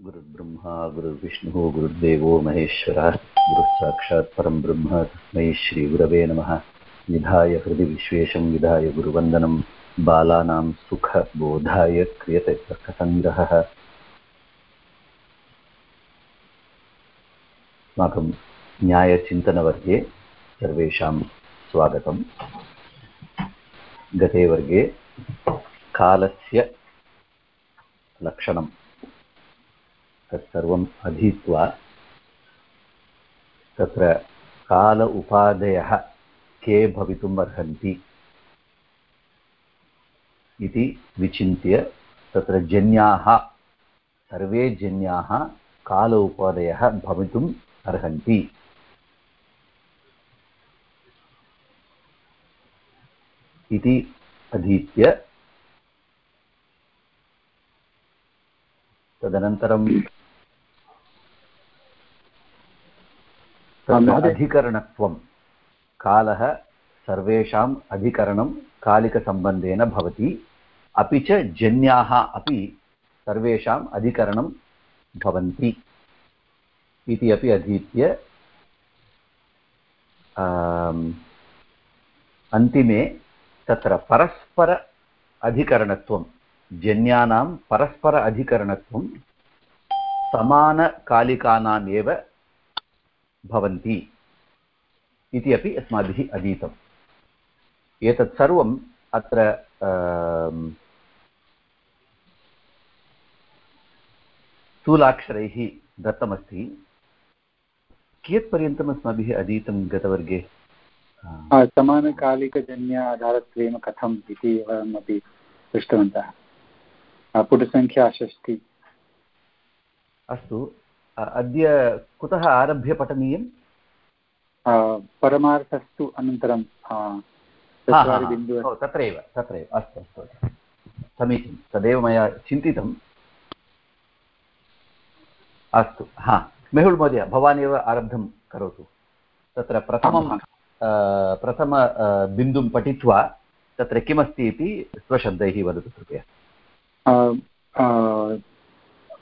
गुरुर्ब्रह्मा, गुरुर्विष्णुः, गुरुर्देवो, महेश्वरः गुरुः परं ब्रह्म, तस्मै श्रीगुरवे नमः। निधाय हृदि विश्वेशं विधाय गुरुवन्दनं, बालानां सुखबोधाय क्रियते तर्कसङ्ग्रहः। अस्माकं न्यायचिन्तनवर्गे सर्वेषां स्वागतम्। गते वर्गे कालस्य लक्षणं तत्सर्वम् अधीत्वा। तत्र काल उपाधयः के भवितुम् अर्हन्ति इति विचिन्त्य तत्र जन्याः, सर्वे जन्याः काल उपाधयः भवितुम् अर्हन्ति। इति अधीत्य तदनन्तरं अधिकरणत्वं। कालः सर्वेषाम् अधिकरणं कालिकसम्बन्धेन भवति। अपि च जन्याः अपि सर्वेषाम् अधिकरणं भवन्ति इति अपि अधीत्य अन्तिमे तत्र परस्पर अधिकरणत्वं जन्यानां परस्पर अधिकरणत्वं समानकालिकानाम् एव भवन्ति इति अपि अस्माभिः अधीतम्। एतत् सर्वम् अत्र स्थूलाक्षरैः दत्तमस्ति। कियत्पर्यन्तम् अस्माभिः अधीतं गतवर्गे? समानकालिकजन्य आधारत्वेन कथम् इति वयमपि पृष्टवन्तः पुटसङ्ख्या षष्टि अस्तु। अद्य कुतः आरभ्य पठनीयं परमार्थस्तु अनन्तरं तत्रैव तत्रैव अस्तु अस्तु समीचीनं तदेव मया चिन्तितम् अस्तु हा. मेहुल् महोदय भवान् एव आरब्धं करोतु। तत्र प्रथमं प्रथम बिन्दुं पठित्वा तत्र किमस्ति इति स्वशब्दैः वदतु कृपया।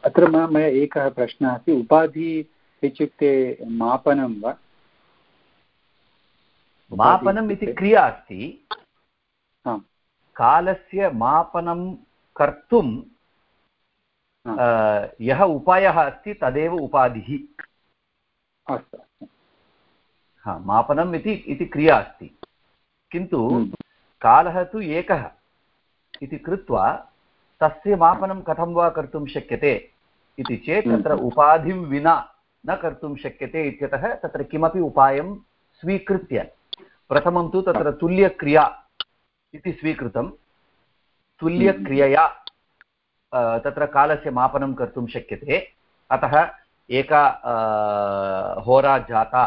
अत्र मया एकः प्रश्नः अस्ति उपाधि इत्युक्ते मापनं वा? मापनम् इति क्रिया अस्ति। कालस्य मापनं कर्तुं यः उपायः अस्ति तदेव उपाधिः। अस्तु हा मापनम् इति इति क्रिया अस्ति। किन्तु कालः तु एकः इति कृत्वा तस्य मापनं कथं वा कर्तुं शक्यते इति चेत् तत्र उपाधिं विना न कर्तुं शक्यते इत्यतः तत्र किमपि उपायं स्वीकृत्य प्रथमं तु तत्र तुल्यक्रिया इति स्वीकृतं। तुल्यक्रियया तत्र कालस्य मापनं कर्तुं शक्यते। अतः एका होरा जाता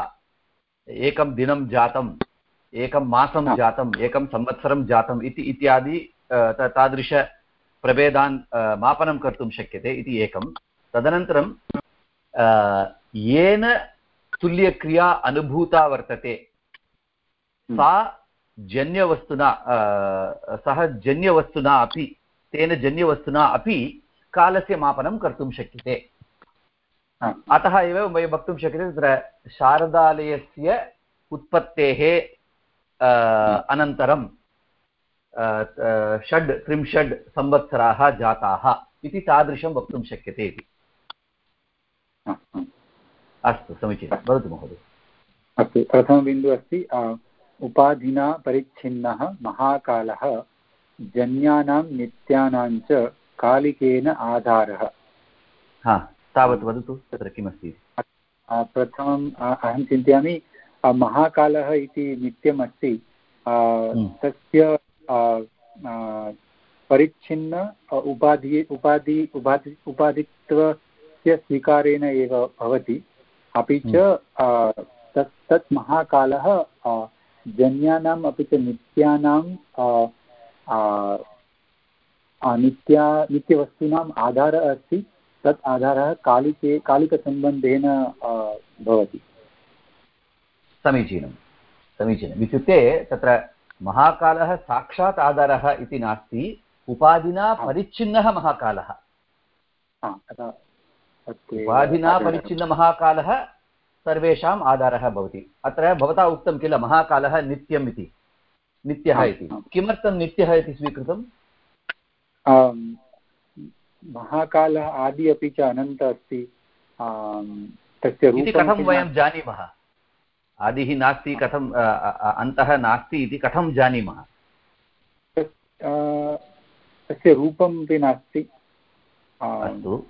एकं दिनं जातम् एकं मासं जातम् एकं संवत्सरं जातम् इति इत्यादि तादृशप्रभेदान् मापनं कर्तुं शक्यते इति एकं तदनन्तरं येन तुल्यक्रिया अनुभूता वर्तते सा जन्यवस्तुना सः जन्यवस्तुना अपि तेन जन्यवस्तुना अपि कालस्य मापनं कर्तुं शक्यते। अतः एव वयं वक्तुं शक्यते तत्र शारदालयस्य उत्पत्तेः अनन्तरं षड् त्रिंशत् संवत्सराः जाताः इति तादृशं वक्तुं शक्यते इति। अस्तु समीचीनं। वदतु महोदय। अस्तु प्रथमबिन्दुः अस्ति उपाधिना परिच्छिन्नः महाकालः जन्यानां नित्यानां च कालिकेन आधारः। हा तावत् वदतु तत्र किमस्ति प्रथमम् अहं चिन्तयामि महाकालः इति नित्यम् अस्ति तस्य परिच्छिन्न उपाधि उपाधि उपाधि उपाधित्वस्य स्वीकारेण एव भवति। अपि च तत् तत् महाकालः जन्यानाम् अपि च नित्यानां नित्या नित्यवस्तूनाम् आधारः अस्ति। तत् आधारः कालिके कालिकसम्बन्धेन भवति। समीचीनं। समीचीनम्। इत्युक्ते तत्र महाकालः साक्षात् आधारः इति नास्ति उपाधिना परिच्छिन्नः महाकालः। उपाधिना परिच्छिन्नमहाकालः सर्वेषाम् आधारः भवति। अत्र भवता उक्तं किल? महाकालः नित्यम् इति। नित्यः इति। किमर्थं नित्यः इति स्वीकृतम्? महाकालः आदि अपि च अनन्त अस्ति। तस्य कथं वयं जानीमः? आदिः नास्ति कथम् अन्तः नास्ति इति कथं जानीमः? तस्य रूपम् अपि नास्ति। अस्तु।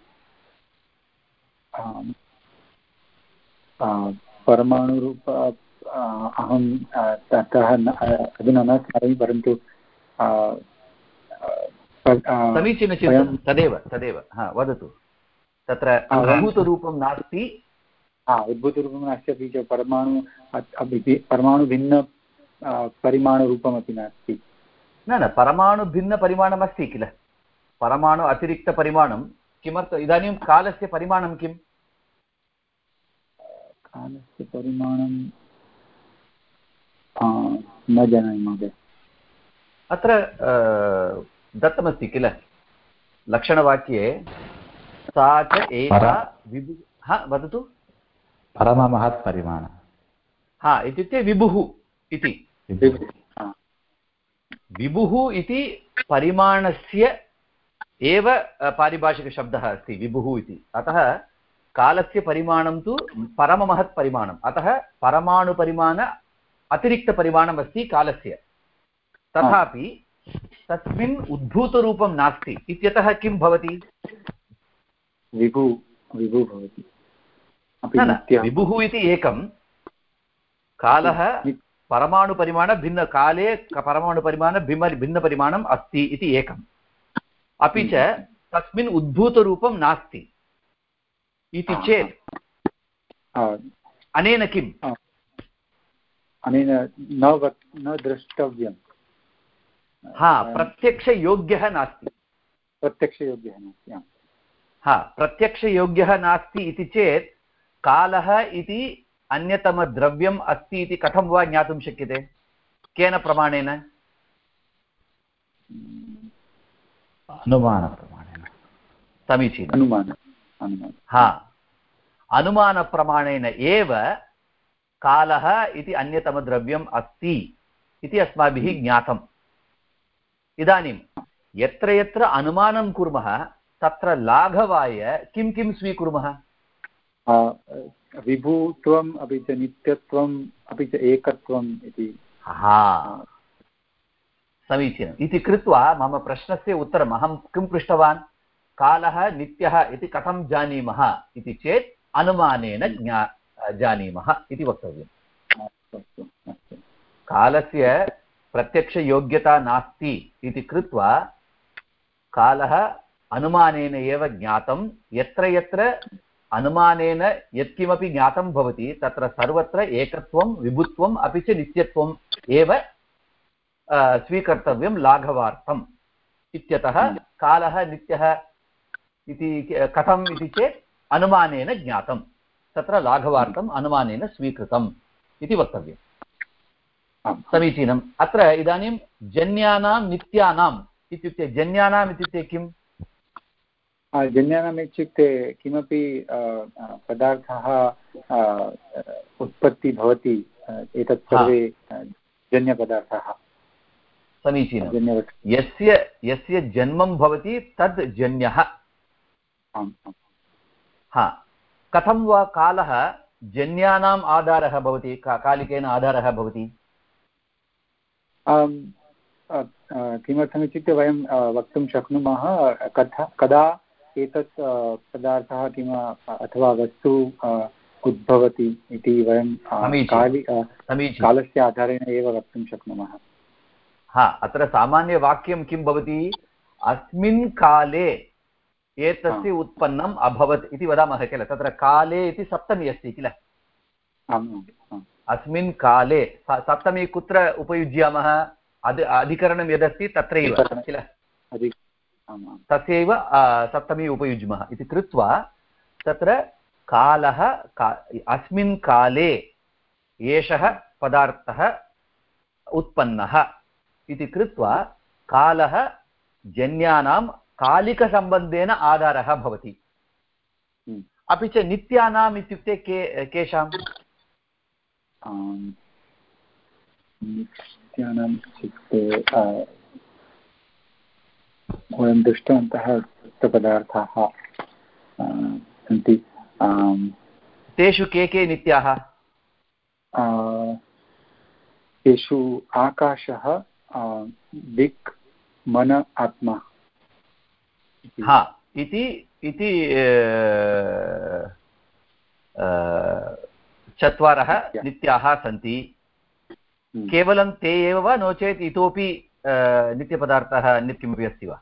परमाणुरूप अहं ततः अधुना न स्मरामि परन्तु समीचीनचिन्तनं तदेव तदेव। हा वदतु। तत्र उद्भूतरूपं नास्ति हा उद्भूतरूपं नास्ति अपि च परमाणु परमाणुभिन्न परिमाणरूपमपि नास्ति। न न परमाणुभिन्नपरिमाणमस्ति किल? परमाणु अतिरिक्तपरिमाणं किमर्थम्? इदानीं कालस्य परिमाणं किम्? कालस्य परिमाणं न जानामि महोदय। अत्र दत्तमस्ति किल? लक्षणवाक्ये सा च एका विभु हा वदतु। परममहत्परिमाणः हा इत्युक्ते विभुः इति विभुः इति परिमाणस्य एव पारिभाषिकशब्दः अस्ति विभुः इति अतः कालस्य परिमाणं तु परममहत्परिमाणम् अतः परमाणुपरिमाण अतिरिक्तपरिमाणमस्ति कालस्य तथापि तस्मिन् उद्भूतरूपं नास्ति इत्यतः किं भवति विभु विभु भवति विभुः इति एकं। कालः परमाणुपरिमाण काले परमाणुपरिमाण भिन्न भिन्नपरिमाणम् अस्ति इति एकम्। अपि च तस्मिन् उद्भूतरूपं नास्ति। इति चेत् अनेन किम्? अनेन न न द्रष्टव्यं हा प्रत्यक्षयोग्यः नास्ति। प्रत्यक्षयोग्यः नास्ति हा प्रत्यक्षयोग्यः नास्ति इति चेत् कालः इति अन्यतमद्रव्यम् अस्ति इति कथं वा ज्ञातुं शक्यते? केन प्रमाणेन? अनुमानप्रमाणेन। समीचीनम् अनुमान। हा। अनुमानप्रमाणेन एव कालः इति अन्यतमद्रव्यम् अस्ति इति अस्माभिः ज्ञातम्। इदानीं यत्र यत्र अनुमानं कुर्मः तत्र लाघवाय किं किं स्वीकुर्मः? विभुत्वम् अपि च नित्यत्वम् अपि च एकत्वम् इति। हा। समीचीनम्। इति कृत्वा मम प्रश्नस्य उत्तरम्। अहं किं पृष्टवान्? कालः नित्यः इति कथं जानीमः इति चेत् अनुमानेन ज्ञा जानीमः इति वक्तव्यम्। कालस्य प्रत्यक्षयोग्यता नास्ति इति कृत्वा कालः अनुमानेन एव ज्ञातं यत्र यत्र अनुमानेन यत्किमपि ज्ञातं भवति तत्र सर्वत्र एकत्वं विभुत्वम् अपि च नित्यत्वम् एव स्वीकर्तव्यं लाघवार्थम् इत्यतः कालः नित्यः इति कथम् इति चेत् अनुमानेन ज्ञातं तत्र लाघवार्थम् अनुमानेन स्वीकृतम् इति वक्तव्यम्। समीचीनम्। अत्र इदानीं जन्यानां नित्यानाम् इत्युक्ते जन्यानाम् इत्युक्ते किम्? जन्यानाम् इत्युक्ते किमपि पदार्थः उत्पत्ति भवति एतत् सर्वे जन्यपदार्थाः। समीचीनं। यस्य यस्य जन्मं भवति तद् जन्यः। हा। कथं वा कालः जन्यानाम् आधारः भवति का कालिकेन आधारः भवति? किमर्थमित्युक्ते वयं वक्तुं शक्नुमः कथा कदा एतत् पदार्थः किम अथवा वस्तु उद्भवति इति वयं कालि कालस्य आधारेण एव वक्तुं शक्नुमः। हा अत्र सामान्यवाक्यं किं भवति? अस्मिन् काले एतस्य उत्पन्नम् अभवत् इति वदामः किल? तत्र काले इति सप्तमी अस्ति किल? अस्मिन् काले सप्तमी कुत्र उपयुज्यामः? अद् अधिकरणं यदस्ति तत्रैव किल? तस्यैव सप्तमी उपयुज्मः इति कृत्वा तत्र कालः का अस्मिन् काले एषः पदार्थः उत्पन्नः इति कृत्वा कालः जन्यानां कालिकसम्बन्धेन आधारः भवति। अपि च नित्यानाम् इत्युक्ते के केषां? नित्यानाम् इत्युक्ते वयं दृष्टवन्तः पदार्थाः सन्ति। तेषु के के नित्याः? तेषु आकाशः दिक् मन आत्मा। हा इति इति चत्वारः नित्याः सन्ति। हम्म। केवलं ते एव वा नो चेत् इतोपि नित्यपदार्थः अन्यत् किमपि अस्ति वा।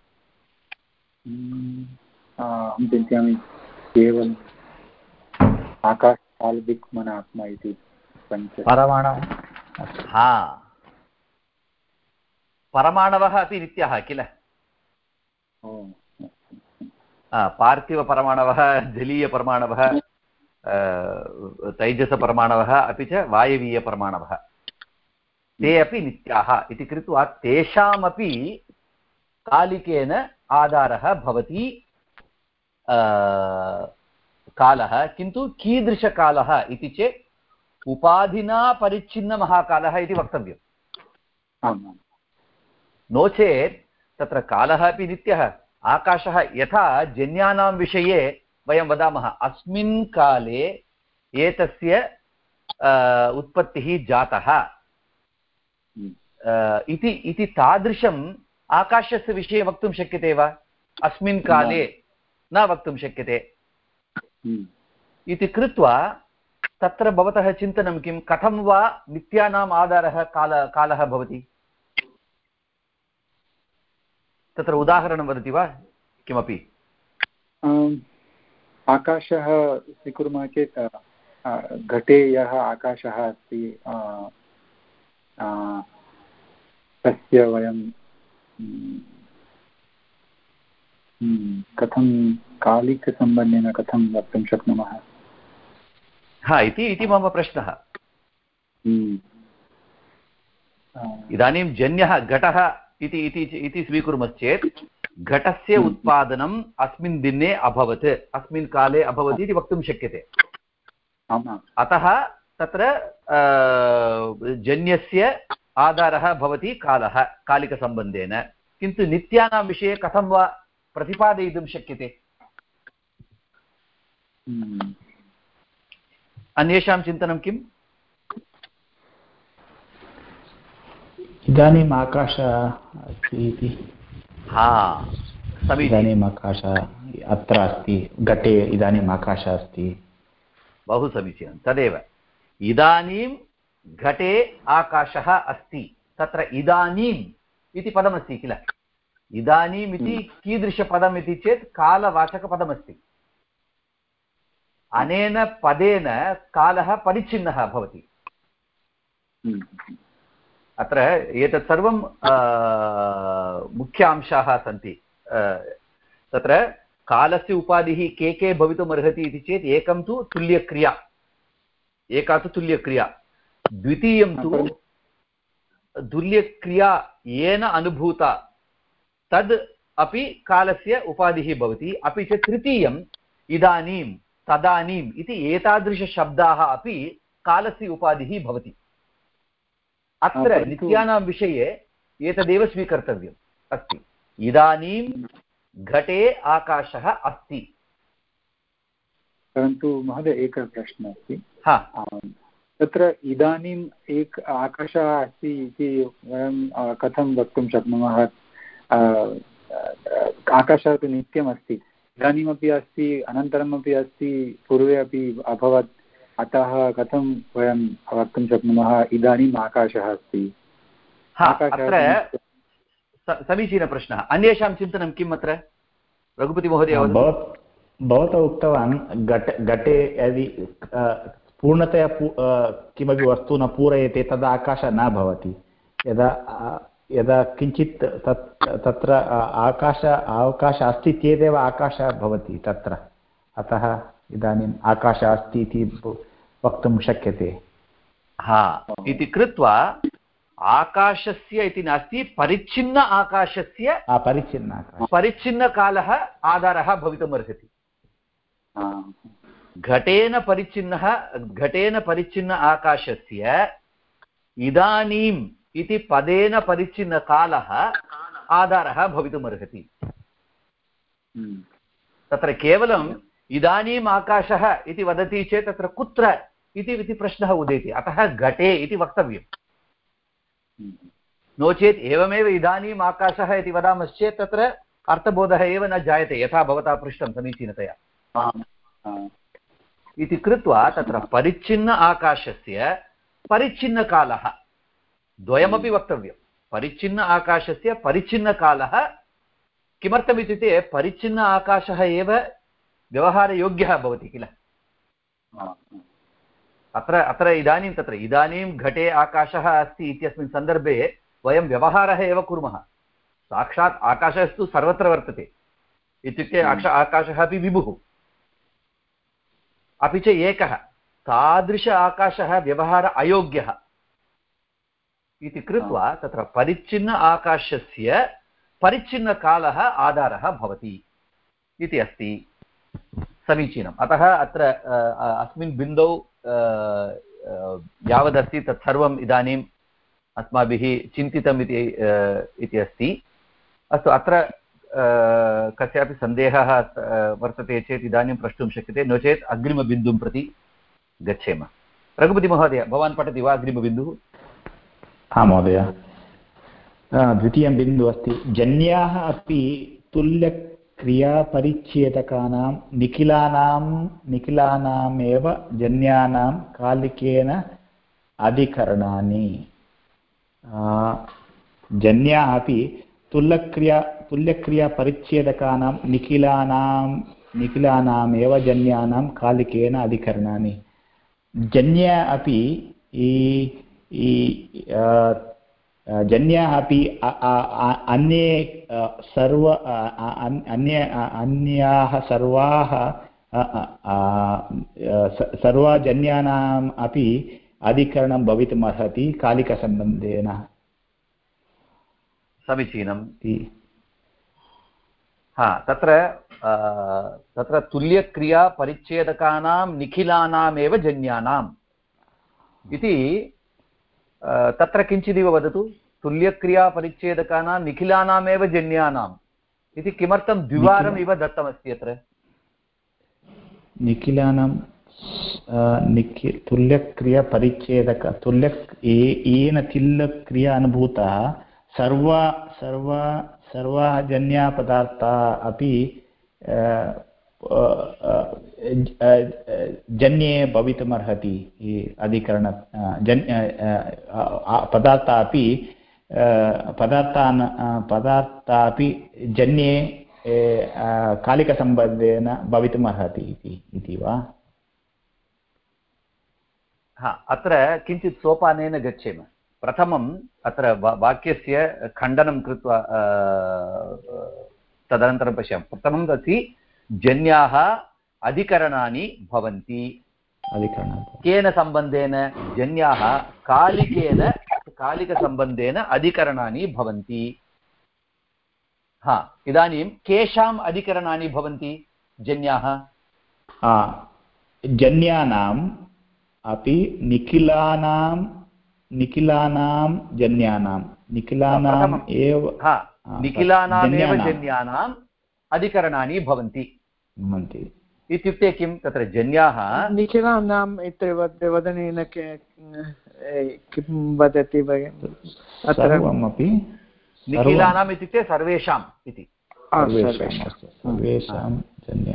अहं चिन्तयामि केवलम् आकाशकालदिक्मनात्मा इति पञ्च परमाणवः हा। परमाणवः अपि नित्याः किल? पार्थिवपरमाणवः जलीयपरमाणवः तैजसपरमाणवः अपि च वायवीयपरमाणवः। ते अपि नित्याः इति कृत्वा तेषामपि कालिकेन आधारः भवति कालः। किन्तु कीदृशकालः इति चेत् उपाधिना परिच्छिन्नमहाकालः इति वक्तव्यम्। नो चेत् तत्र कालः अपि नित्यः। आकाशः यथा जन्यानां विषये वयं वदामः अस्मिन् काले एतस्य उत्पत्तिः जातः। इति इति तादृशम् आकाशस्य विषये वक्तुं शक्यते वा? अस्मिन् काले न वक्तुं शक्यते। इति कृत्वा तत्र भवतः चिन्तनं किं? कथं वा नित्यानाम् आधारः काल कालः भवति? तत्र उदाहरणं वदति वा? किमपि? आकाशः स्वीकुर्मः चेत् घटे यः आकाशः अस्ति तस्य वयं कथं कालिकसम्बन्धेन कथं वक्तुं शक्नुमः? हा इति इति मम प्रश्नः। इदानीं जन्यः घटः इति इति स्वीकुर्मश्चेत् घटस्य हम्म। उत्पादनम् अस्मिन् दिने अभवत् अस्मिन् काले अभवत् इति वक्तुं शक्यते। अतः तत्र जन्यस्य आधारः भवति कालः कालिकसम्बन्धेन। किन्तु नित्यानां विषये कथं वा प्रतिपादयितुं शक्यते? हम्म। अन्येषां चिन्तनं किम्? इदानीम् आकाशः अस्ति इति। हा इदानीम् आकाशः अत्र अस्ति घटे इदानीम् आकाशः अस्ति। बहु समीचीनं तदेव। इदानीं घटे आकाशः अस्ति। तत्र इदानीम् इति पदमस्ति किल? इदानीम् इति हम्म। कीदृशपदम् इति चेत् कालवाचकपदमस्ति। अनेन पदेन कालः परिच्छिन्नः भवति। हम्म। अत्र एतत् सर्वं मुख्य अंशाः सन्ति। तत्र कालस्य उपाधिः के के भवितुमर्हति इति चेत् एकं तु तुल्यक्रिया। एका तु तुल्यक्रिया द्वितीयं तु तुल्यक्रिया येन अनुभूता। तद् अपि कालस्य उपाधिः भवति। अपि च तृतीयम् इदानीं तदानीम् इति एतादृशशब्दाः अपि कालस्य उपाधिः भवति। अत्र नित्यानां विषये एतदेव स्वीकर्तव्यम् अस्ति। इदानीं घटे आकाशः अस्ति। परन्तु महोदय एकः प्रश्नः अस्ति। तत्र इदानीम् एक आकाशः अस्ति इति वयं कथं वक्तुं शक्नुमः? आकाशः तु नित्यमस्ति। इदानीमपि अस्ति अनन्तरमपि अस्ति पूर्वे अपि अभवत्। अतः कथं वयं वक्तुं शक्नुमः? इदानीम् आकाशः अस्ति। अत्र समीचीनप्रश्नः। अन्येषां चिन्तनं किम् अत्र? रघुपतिमहोदय भवता उक्तवान् घट घटे यदि पूर्णतया किमपि वस्तु न पूरयते तदा आकाशः न भवति। यदा यदा किञ्चित् तत् तत्र आकाश अवकाशः अस्ति चेदेव आकाशः भवति तत्र। अतः इदानीम् आकाशः अस्ति इति वक्तुं शक्यते। हा इति कृत्वा आकाशस्य इति नास्ति परिच्छिन्न आकाशस्य परिच्छिन्न परिच्छिन्नकालः आधारः भवितुम् अर्हति घटेन परिच्छिन्नः घटेन परिच्छिन्न आकाशस्य इदानीम् इति पदेन परिच्छिन्नकालः आधारः भवितुमर्हति हम्म। तत्र केवलम् इदानीम् आकाशः इति वदति चेत् तत्र कुत्र इति प्रश्नः उदेति। अतः घटे इति वक्तव्यम्। हम्म। नो चेत् एवमेव इदानीम् आकाशः इति वदामश्चेत् तत्र अर्थबोधः एव न जायते यथा भवता पृष्टं समीचीनतया। इति कृत्वा तत्र परिच्छिन्न आकाशस्य परिच्छिन्नकालः। द्वयमपि वक्तव्यं। परिच्छिन्न आकाशस्य परिच्छिन्नकालः किमर्थमित्युक्ते परिच्छिन्न आकाशः एव व्यवहारयोग्यः भवति किल? अत्र अत्र इदानीं तत्र इदानीं घटे आकाशः अस्ति इत्यस्मिन् सन्दर्भे वयं व्यवहारः एव कुर्मः। साक्षात् आकाशस्तु सर्वत्र वर्तते। इत्युक्ते आकाशः अपि विभुः। अपि च एकः तादृश आकाशः व्यवहार अयोग्यः। इति कृत्वा तत्र परिच्छिन्न आकाशस्य परिच्छिन्नकालः आधारः भवति इति अस्ति समीचीनम्। अतः अत्र अस्मिन् बिन्दौ यावदस्ति तत्सर्वम् इदानीम् अस्माभिः चिन्तितम् इति अस्ति। अस्तु अत्र कस्यापि सन्देहः वर्तते चेत् इदानीं प्रष्टुं शक्यते। नो चेत् अग्रिमबिन्दुं प्रति गच्छेम। रघुपतिमहोदय भवान् पठति वा अग्रिमबिन्दुः? आं महोदय। द्वितीयं बिन्दुः अस्ति। जन्याः अपि तुल्यक्रियापरिच्छेदकानां निखिलानां, निखिलानामेव जन्यानां कालिकेन अधिकरणानि। जन्याः अपि तुल्यक्रिया तुल्यक्रियापरिच्छेदकानां निखिलानां निखिलानामेव जन्यानां कालिकेन अधिकरणानि जन्या अपि जन्याः अपि अन्ये सर्व अन्ये अन्याः सर्वाः सर्वजन्यानाम् अपि अधिकरणं भवितुमर्हति कालिकसम्बन्धेन समीचीनं हा तत्र तत्र तुल्यक्रियापरिच्छेदकानां निखिलानामेव जन्यानाम् इति तत्र किञ्चिदिव वदतु? तुल्यक्रियापरिच्छेदकानां निखिलानामेव जन्यानाम् इति किमर्थं द्विवारम् इव दत्तमस्ति अत्र? निखिलानां निखि तुल्यक्रियापरिच्छेदक तुल्य येन तिल्लक्रिया अनुभूता सर्वा सर्वा सर्वाः जन्यापदार्था अपि जन्ये भवितुमर्हति अधिकरण जन् पदार्था अपि पदार्थान् पदार्था अपि जन्ये कालिकसम्बन्धेन भवितुमर्हति इति वा? हा, अत्र किञ्चित् सोपानेन गच्छेम। प्रथमम् अत्र वाक्यस्य खण्डनं कृत्वा तदनन्तरं पश्यामः। प्रथमम् अस्ति जन्याः अधिकरणानि भवन्ति। केन सम्बन्धेन? जन्याः कालिकेन कालिकसम्बन्धेन अधिकरणानि भवन्ति। हा इदानीं केषाम् अधिकरणानि भवन्ति जन्याः? जन्यानाम् अपि निखिलानां निखिलानां जन्यानां। निखिलानाम् एव निखिलानामेव जन्यानाम् अधिकरणानि भवन्ति। भवन्ति। इत्युक्ते किं? तत्र जन्याः निखिलानाम् इति वदनेन किं वदति वयम् सर्वमपि निखिलानाम् इत्युक्ते सर्वेषाम् इति।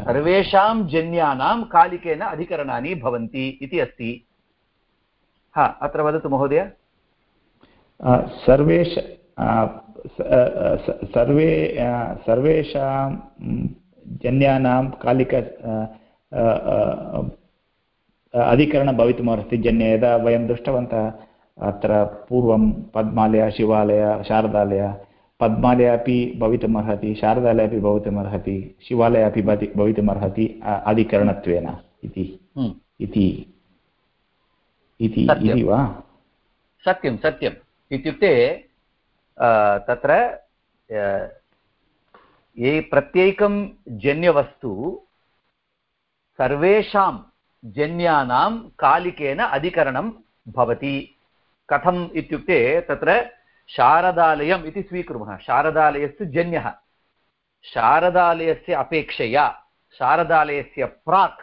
सर्वेषां जन्यानां कालिकेन अधिकरणानि भवन्ति इति अस्ति। हा अत्र वदतु महोदय। सर्वेष सर्वे सर्वेषां जन्यानां कालिक अधिकरणं भवितुमर्हति जन्य। यदा वयं दृष्टवन्तः अत्र पूर्वं पद्मालय शिवालय शारदालय पद्मालय अपि भवितुमर्हति शारदालय अपि भवितुमर्हति शिवालय अपि भवितुमर्हति अधिकरणत्वेन इति। हम्म। इति वा? सत्यं सत्यम्। इत्युक्ते तत्र ये प्रत्येकं जन्यवस्तु सर्वेषां जन्यानां कालिकेन अधिकरणं भवति। कथम् इत्युक्ते तत्र शारदालयम् इति स्वीकुर्मः। शारदालयस्य जन्यः। शारदालयस्य अपेक्षया शारदालयस्य प्राक्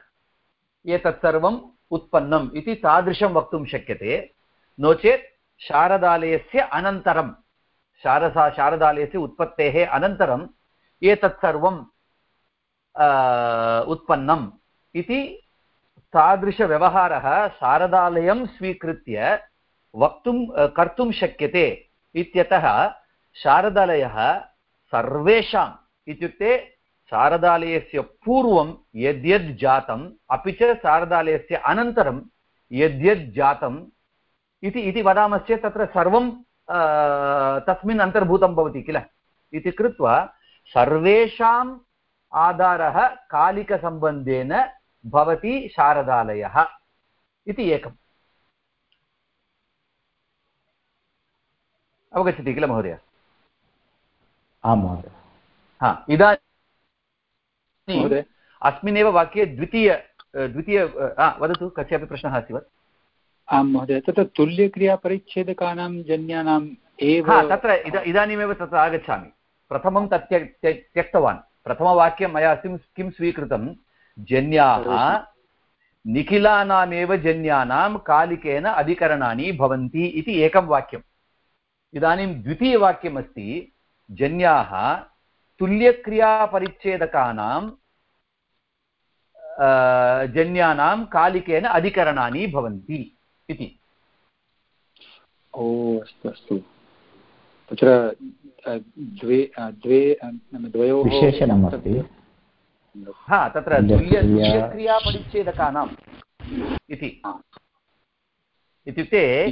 एतत् सर्वम् उत्पन्नम् इति तादृशं वक्तुं शक्यते। नो चेत् शारदालयस्य अनन्तरं शारदा शारदालयस्य उत्पत्तेः अनन्तरम् एतत् सर्वं उत्पन्नम् इति तादृशव्यवहारः शारदालयं स्वीकृत्य वक्तुं कर्तुं शक्यते इत्यतः शारदालयः सर्वेषाम् इत्युक्ते शारदालयस्य पूर्वं यद्यद् जातम् अपि च शारदालयस्य अनन्तरं यद्यद् जातम् इति इति वदामश्चेत् तत्र सर्वं तस्मिन् अन्तर्भूतं भवति किल? इति कृत्वा सर्वेषाम् आधारः कालिकसम्बन्धेन भवति शारदालयः इति एकम्। अवगच्छति किल महोदय? आं महोदय। हा इदानीम् अस्मिन्नेव वाक्ये द्वितीय द्वितीय वदतु कस्यापि प्रश्नः अस्ति वा? आं महोदय तत्र तुल्यक्रियापरिच्छेदकानां जन्यानाम् एव तत्र इदानीमेव तत्र आगच्छामि। प्रथमं तत् त्यक्तवान्। प्रथमवाक्यं मया किं स्वीकृतं? जन्याः निखिलानामेव जन्यानां कालिकेन अधिकरणानि भवन्ति इति एकं वाक्यम्। इदानीं द्वितीयवाक्यमस्ति जन्याः तुल्यक्रियापरिच्छेदकानां जन्यानां कालिकेन अधिकरणानि भवन्ति इति। ओ अस्तु अस्तु। तत्र द्वे द्वे द्वयोः विशेषणमस्ति। हा तत्र तुल्यक्रियापरिच्छेदकानाम् इति। इत्युक्ते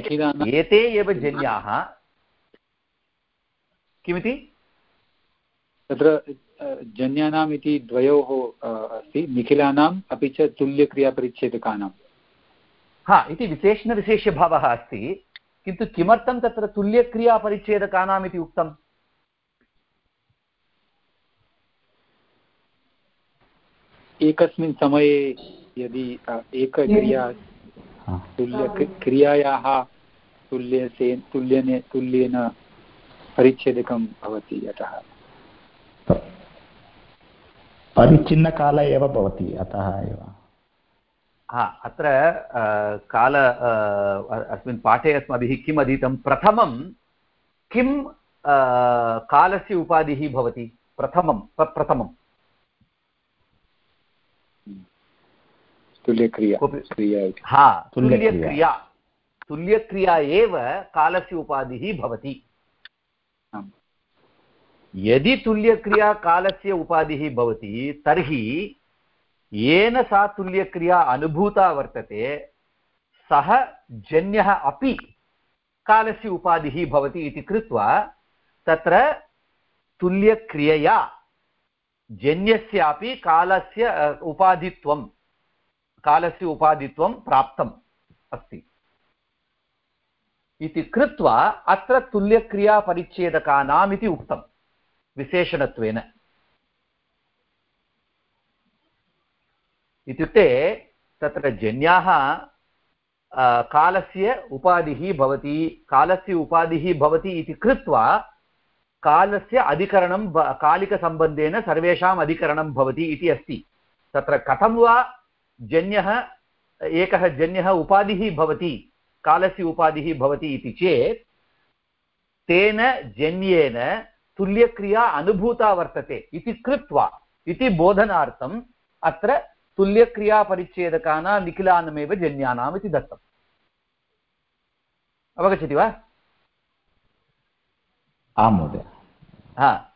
एते एव जन्याः। किमिति? तत्र जन्यानाम् इति द्वयोः अस्ति। निखिलानाम् अपि च तुल्यक्रियापरिच्छेदकानां हा इति विशेषणविशेष्यभावः अस्ति। किन्तु किमर्थं तत्र तुल्यक्रियापरिच्छेदकानाम् इति उक्तम् एकस्मिन् समये यदि एकक्रिया तुल्य क्रियायाः तुल्यसे तुल्यने तुल्येन परिच्छेदकं भवति यतः। परिच्छिन्नकाल एव भवति अतः एव। हा अत्र काल अस्मिन् पाठे अस्माभिः किम् अधीतं? प्रथमं किं कालस्य उपाधिः भवति? प्रथमं प्रथमं। तुल्यक्रिया हा तुल्यक्रिया। तुल्यक्रिया एव कालस्य उपाधिः भवति। यदि तुल्यक्रिया कालस्य उपाधिः भवति, तर्हि येन सा तुल्यक्रिया अनुभूता वर्तते, सः जन्यः अपि कालस्य उपाधिः भवति इति कृत्वा, तत्र तुल्यक्रियया जन्यस्यापि कालस्य उपाधित्वं कालस्य उपाधित्वं प्राप्तम् अस्ति। इति कृत्वा अत्र तुल्यक्रियापरिच्छेदकानाम् इति उक्तम्। विशेषणत्वेन। इत्युक्ते तत्र जन्याः कालस्य उपाधिः भवति, कालस्य उपाधिः भवति इति कृत्वा कालस्य अधिकरणं कालिकसम्बन्धेन सर्वेषाम् अधिकरणं भवति इति अस्ति। तत्र कथं वा जन्यः, एकः जन्यः उपाधिः भवति, कालस्य उपाधिः भवति इति चेत्, तेन जन्येन तुल्यक्रिया अनुभूता वर्तते इति कृत्वा इति बोधनार्थम् अत्र तुल्यक्रियापरिच्छेदकानां निखिलानमेव जन्यानाम् इति दत्तम्। अवगच्छति वा? आं महोदय। हा।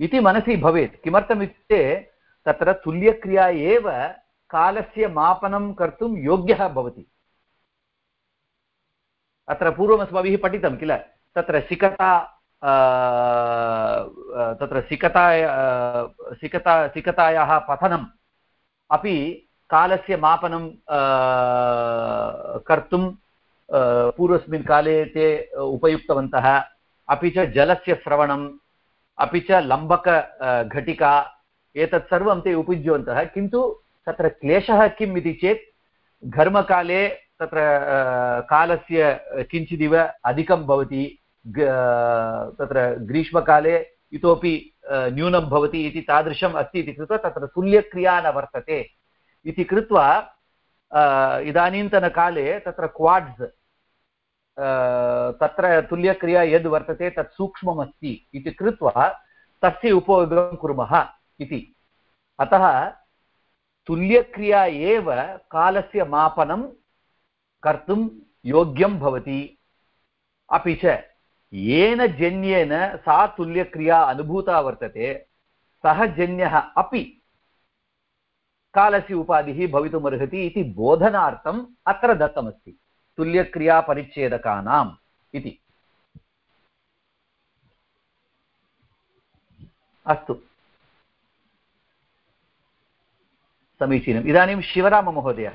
इति मनसि भवेत्। किमर्थमित्युक्ते तत्र तुल्यक्रिया एव कालस्य मापनं कर्तुं योग्यः भवति। अत्र पूर्वमस्माभिः पठितं किल? तत्र शिखता तत्र सिकता सिकता, सिकतायाः पतनम् अपि कालस्य मापनं कर्तुं पूर्वस्मिन् काले ते उपयुक्तवन्तः। अपि च जलस्य स्रवणम्, अपि च लम्बकघटिका एतत् सर्वं ते उपयुज्यवन्तः। किन्तु तत्र क्लेशः किम् इति चेत् घर्मकाले तत्र कालस्य किञ्चिदिव अधिकं भवति। तत्र ग्रीष्मकाले इतोपि न्यूनं भवति इति तादृशम् अस्ति इति कृत्वा तत्र तुल्यक्रिया न वर्तते इति कृत्वा इदानीन्तनकाले तत्र क्वाड्स् तत्र तुल्यक्रिया यद् वर्तते तत् सूक्ष्ममस्ति इति कृत्वा तस्य उपयोगं कुर्मः इति। अतः तुल्यक्रिया एव कालस्य मापनं कर्तुं योग्यं भवति अपि च। येन जन्येन सा तुल्यक्रिया अनुभूता वर्तते सः जन्यः अपि कालस्य उपाधिः भवितुमर्हति इति बोधनार्थम् अत्र दत्तमस्ति तुल्यक्रियापरिच्छेदकानाम् इति। अस्तु। समीचीनम्। इदानीं शिवराममहोदय।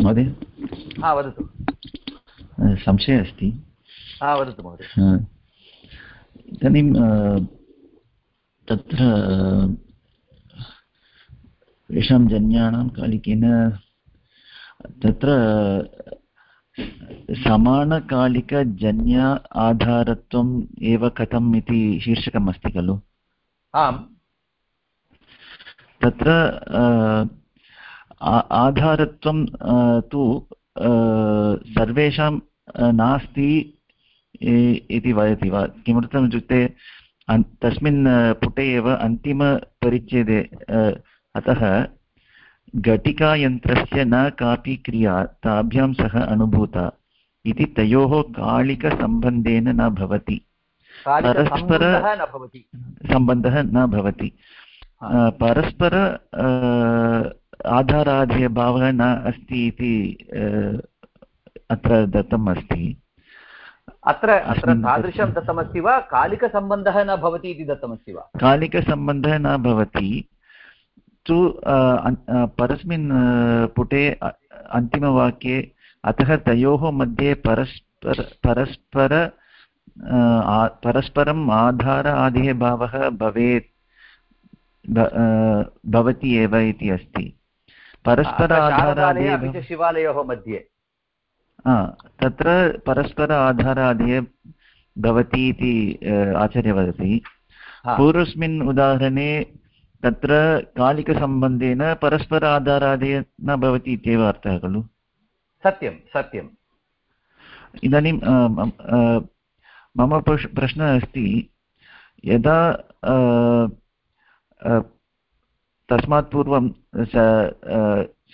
महोदय। हा वदतु। संशयः अस्ति। हा वदतु महोदय इदानीं तत्र येषां जन्यानां कालिकेन तत्र समानकालिकजन्य आधारत्वम् एव कथम् इति शीर्षकम् अस्ति खलु? आम्। तत्र आधारत्वं तु सर्वेषां नास्ति इति वदति वा किमर्थम् इत्युक्ते तस्मिन् पुटे एव अन्तिमपरिच्छेदे अतः घटिकायन्त्रस्य न कापि क्रिया ताभ्यां सह अनुभूता इति तयोः कालिकसम्बन्धेन न भवति। परस्पर सम्बन्धः न भवति। परस्पर आधाराध्यभावः न अस्ति इति अत्र दत्तम् अस्ति। अत्र अत्र तादृशं दत्तमस्ति वा? कालिकसम्बन्धः न भवति इति दत्तमस्ति वा? कालिकसम्बन्धः न भवति। तु परस्मिन् पुटे अन्तिमवाक्ये अतः तयोः मध्ये परस्पर परस्पर परस्परम् आधार आदिः भावः भवेत् भवति एव इति अस्ति। परस्पर आधारादि शिवालयोः मध्ये। तत्र परस्पर आधारादय भवति इति आचार्य वदति। पूर्वस्मिन् उदाहरणे तत्र कालिकसम्बन्धेन परस्पर आधारादय न भवति इत्येव अर्थः खलु? सत्यं सत्यम् इदानीं मम प्रश्नः अस्ति यदा तस्मात् पूर्वं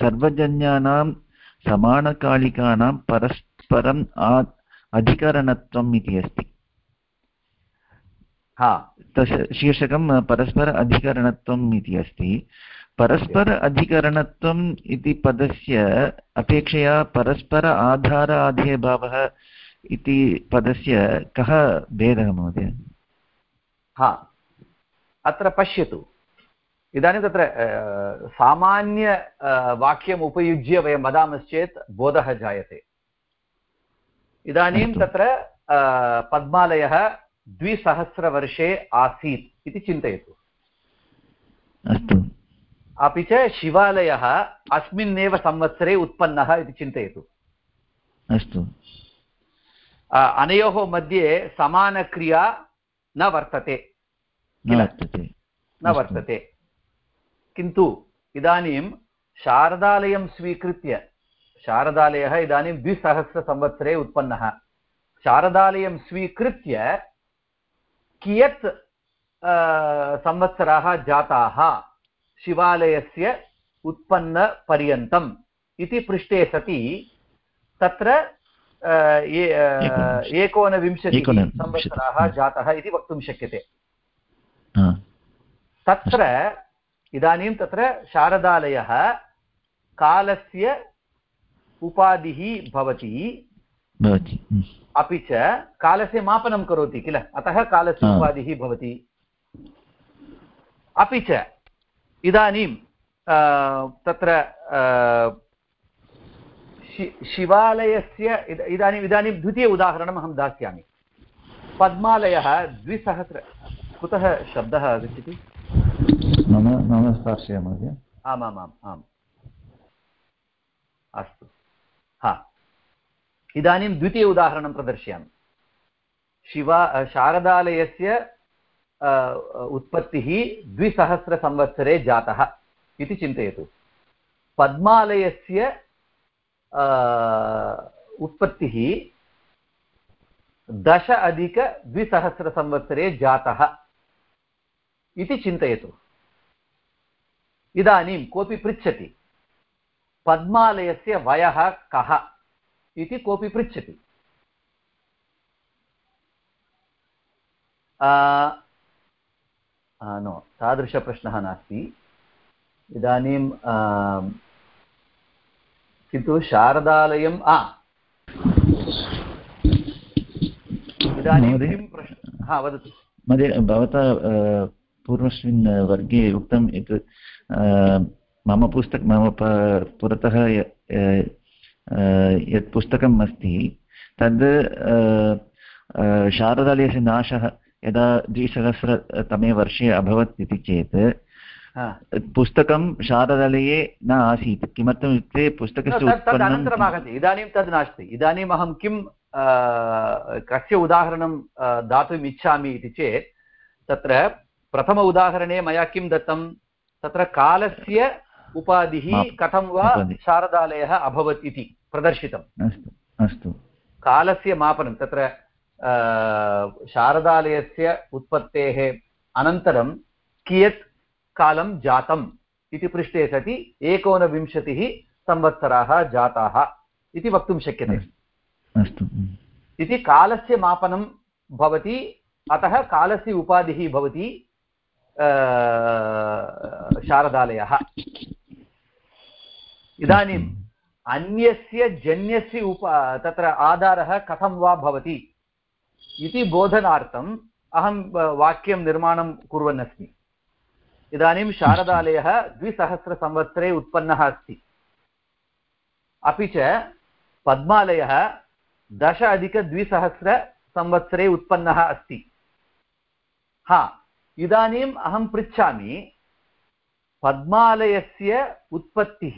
सर्वजन्यानां समानकालिकानां परस्परम् अधिकरणत्वम् इति अस्ति। हा। तस्य शीर्षकं परस्पर अधिकरणत्वम् इति अस्ति। परस्पर अधिकरणत्वम् इति पदस्य अपेक्षया परस्पर आधार आधेयभावः इति पदस्य कः भेदः महोदय? हा। अत्र पश्यतु। इदानीं तत्र सामान्य वाक्यम् उपयुज्य वयं वदामश्चेत् बोधः जायते। इदानीं तत्र पद्मालयः द्विसहस्रवर्षे आसीत् इति चिन्तयतु। अस्तु। अपि च शिवालयः अस्मिन्नेव संवत्सरे उत्पन्नः इति चिन्तयतु। अस्तु। अनयोः मध्ये समानक्रिया न वर्तते। न वर्तते। किन्तु इदानीं शारदालयं स्वीकृत्य शारदालयः इदानीं द्विसहस्रसंवत्सरे उत्पन्नः। शारदालयं स्वीकृत्य कियत् संवत्सराः जाताः? शिवालयस्य उत्पन्नपर्यन्तम् इति पृष्टे सति। तत्र एकोनविंशतिः। संवत्सराः जातः इति वक्तुं शक्यते। तत्र इदानीं तत्र शारदालयः कालस्य उपाधिः भवति। अपि च कालस्य मापनं करोति किल? अतः कालस्य उपाधिः भवति। अपि च इदानीं तत्र शिवालयस्य इदानीम् इदानीं द्वितीय उदाहरणम् अहं दास्यामि। पद्मालयः द्विसहस्र कुतः शब्दः आगच्छति? मम मम पार्श्वे महोदय आमामाम् आम् अस्तु। हा। इदानीं द्वितीय उदाहरणं प्रदर्शयामि। शिवा शारदालयस्य उत्पत्तिः द्विसहस्रसंवत्सरे जातः इति चिन्तयतु। पद्मालयस्य उत्पत्तिः दश अधिकद्विसहस्रसंवत्सरे जातः इति चिन्तयतु। इदानीं कोऽपि पृच्छति पद्मालयस्य वयः कः इति कोऽपि पृच्छति। नो तादृशप्रश्नः नास्ति। इदानीं किन्तु शारदालयं इदानीं किं प्रश्नः हा वदतु। महोदय भवता पूर्वस्मिन् वर्गे उक्तं यत् मम पुस्तक मम पुरतः यत् पुस्तकम् अस्ति तद् शारदालयस्य नाशः यदा द्विसहस्रतमे वर्षे अभवत् इति चेत् पुस्तकं शारदालये न आसीत्। किमर्थम् इत्युक्ते पुस्तकस्य अनन्तरम् आगच्छति। इदानीं तद् नास्ति। इदानीम् अहं किं कस्य उदाहरणं दातुम् इच्छामि इति चेत् तत्र प्रथम उदाहरणे मया किं दत्तं तत्र कालस्य उपाधिः कथं वा शारदालयः अभवत् इति प्रदर्शितम्। अस्तु कालस्य मापनं तत्र शारदालयस्य उत्पत्तेः अनन्तरं कियत् कालं जातम् इति पृष्टे सति एकोनविंशतिः संवत्सराः जाताः इति वक्तुं शक्यते। अस्तु। इति कालस्य मापनं भवति अतः कालस्य उपाधिः भवति शारदालयः। इदानीम् अन्यस्य जन्यस्य उप तत्र आधारः कथं वा भवति इति बोधनार्थम् अहं वाक्यं निर्माणं कुर्वन् अस्मि इदानीं शारदालयः द्विसहस्रसंवत्सरे उत्पन्नः अस्ति। अपि च पद्मालयः दश अधिकद्विसहस्रसंवत्सरे उत्पन्नः अस्ति। हा इदानीम् अहं पृच्छामि, पद्मालयस्य उत्पत्तिः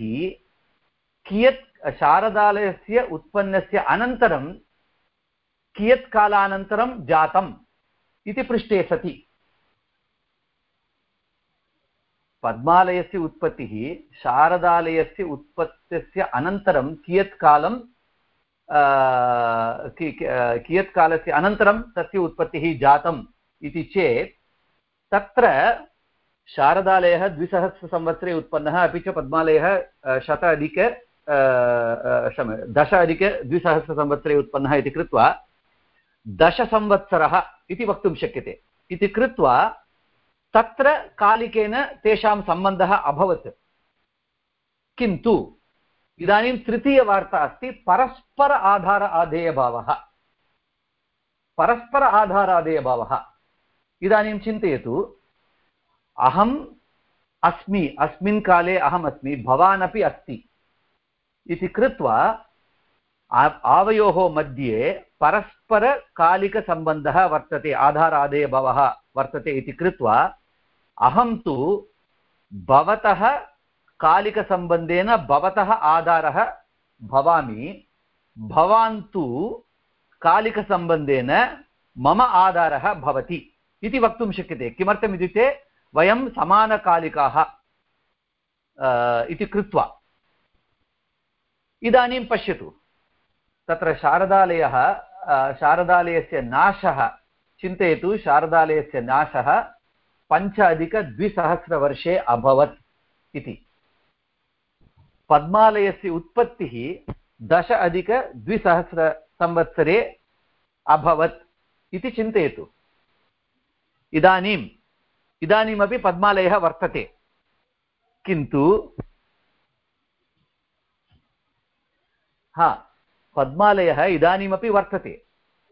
कियत्, शारदालयस्य उत्पन्नस्य अनन्तरं कियत् कालानन्तरं जातम् इति पृष्टे सति। पद्मालयस्य उत्पत्तिः, शारदालयस्य उत्पत्तस्य अनन्तरं कियत् कालं अनन्तरं तस्य उत्पत्तिः जातम् इति चेत् तत्र शारदालयः द्विसहस्रसंवत्सरे उत्पन्नः, अपि च पद्मालयः शत अधिक दश अधिकद्विसहस्रसंवत्सरे उत्पन्नः इति कृत्वा, दशसंवत्सरः इति वक्तुं शक्यते। इति कृत्वा, तत्र कालिकेन तेषां सम्बन्धः अभवत्। किन्तु, इदानीं तृतीयवार्ता अस्ति, परस्पर आधार आधेयभावः। परस्पर आधारादेयभावः इदानीं चिन्तयतु, अहम् अस्मि, अस्मिन् काले अहम् अस्मि, भवान् अपि अस्ति। इति कृत्वा आवयोः मध्ये परस्परकालिकसम्बन्धः वर्तते आधारादेयभवः वर्तते इति कृत्वा, अहं तु भवतः कालिकसम्बन्धेन भवतः आधारः भवामि, भवान् तु कालिकसम्बन्धेन मम आधारः भवति। इति वक्तुं शक्यते। किमर्थम् इत्युक्ते वयं समानकालिकाः इति कृत्वा। इदानीं पश्यतु। तत्र शारदालयः शारदालयस्य नाशः, चिन्तयतु, शारदालयस्य नाशः पञ्च अभवत् इति। पद्मालयस्य उत्पत्तिः दश अधिकद्विसहस्रसंवत्सरे अभवत् इति चिन्तयतु। इदानीम्, इदानीमपि पद्मालयः वर्तते। किन्तु, हा, पद्मालयः इदानीमपि वर्तते।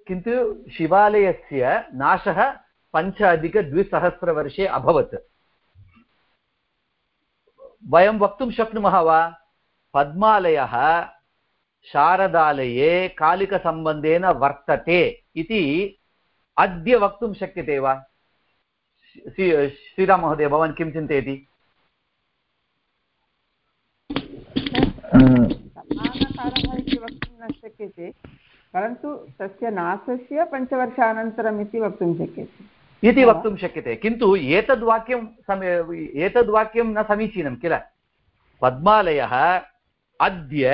किन्तु शिवालयस्य नाशः पञ्च अधिकद्विसहस्रवर्षे अभवत्। वयं वक्तुं शक्नुमः वा? पद्मालयः शारदालये कालिकसम्बन्धेन वर्तते इति अद्य वक्तुं शक्यते वा? श्रीराममहोदय भवान् किं चिन्तयति? समानकालः इति वक्तुं न शक्यते परन्तु तस्य नाशस्य पञ्चवर्षानन्तरम् इति वक्तुं शक्यते। इति वक्तुं शक्यते किन्तु एतद्वाक्यं एतद्वाक्यं न समीचीनं किल? पद्मालयः अद्य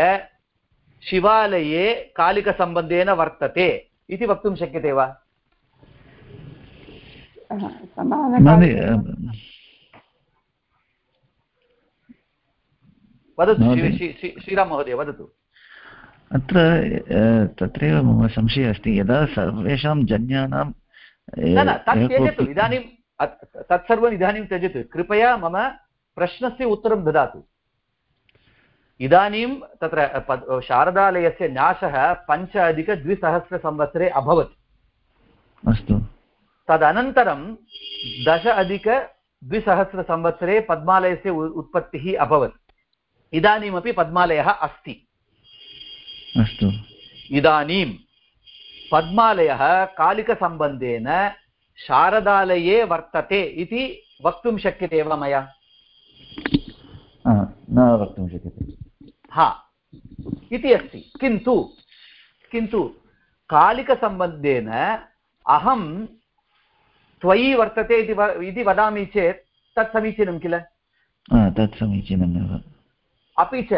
शिवालये कालिकसम्बन्धेन वर्तते इति वक्तुं शक्यते वा? वदतु श्रीराम महोदय वदतु। अत्र तत्रैव मम संशयः अस्ति यदा सर्वेषां जन्यानां त्यजतु इदानीं तत्सर्वम् इदानीं त्यजतु। कृपया मम प्रश्नस्य उत्तरं ददातु। इदानीं तत्र शारदालयस्य नाशः पञ्च अधिकद्विसहस्रसंवत्सरे अभवत्। अस्तु। तदनन्तरं दश अधिकद्विसहस्रसंवत्सरे पद्मालयस्य उत्पत्तिः अभवत्. इदानीमपि पद्मालयः अस्ति. अस्तु. इदानीं पद्मालयः कालिकसम्बन्धेन शारदालये वर्तते इति वक्तुं शक्यते वा मया? न वक्तुं शक्यते. हा इति अस्ति. किन्तु किन्तु कालिकसम्बन्धेन अहं त्वयि वर्तते इति वदामि चेत् तत् समीचीनं किल? तत् समीचीनमेव अपि च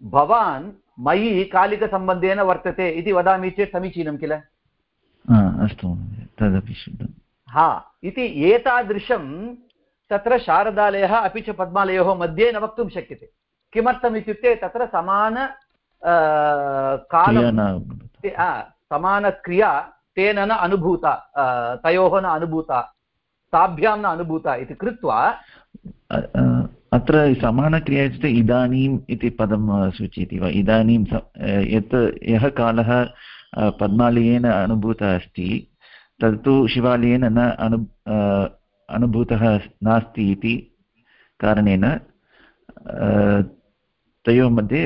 भवान् मयि कालिकसम्बन्धेन वर्तते इति वदामि चेत् समीचीनं किल? अस्तु तदपि शुद्धं हा इति एतादृशं तत्र शारदालयः अपि च पद्मालयोः मध्ये न वक्तुं शक्यते। किमर्थम् इत्युक्ते तत्र समान कालं समानक्रिया तेन न अनुभूता तयोः न अनुभूता, ताभ्यां न अनुभूता इति कृत्वा अत्र समानक्रिया इत्युक्ते इदानीम् इति पदं सूचयति वा? इदानीं यत् यः कालः पद्मालयेन अनुभूतः अस्ति, तत्तु शिवालयेन न अनु अनुभूतः नास्ति इति कारणेन तयोः मध्ये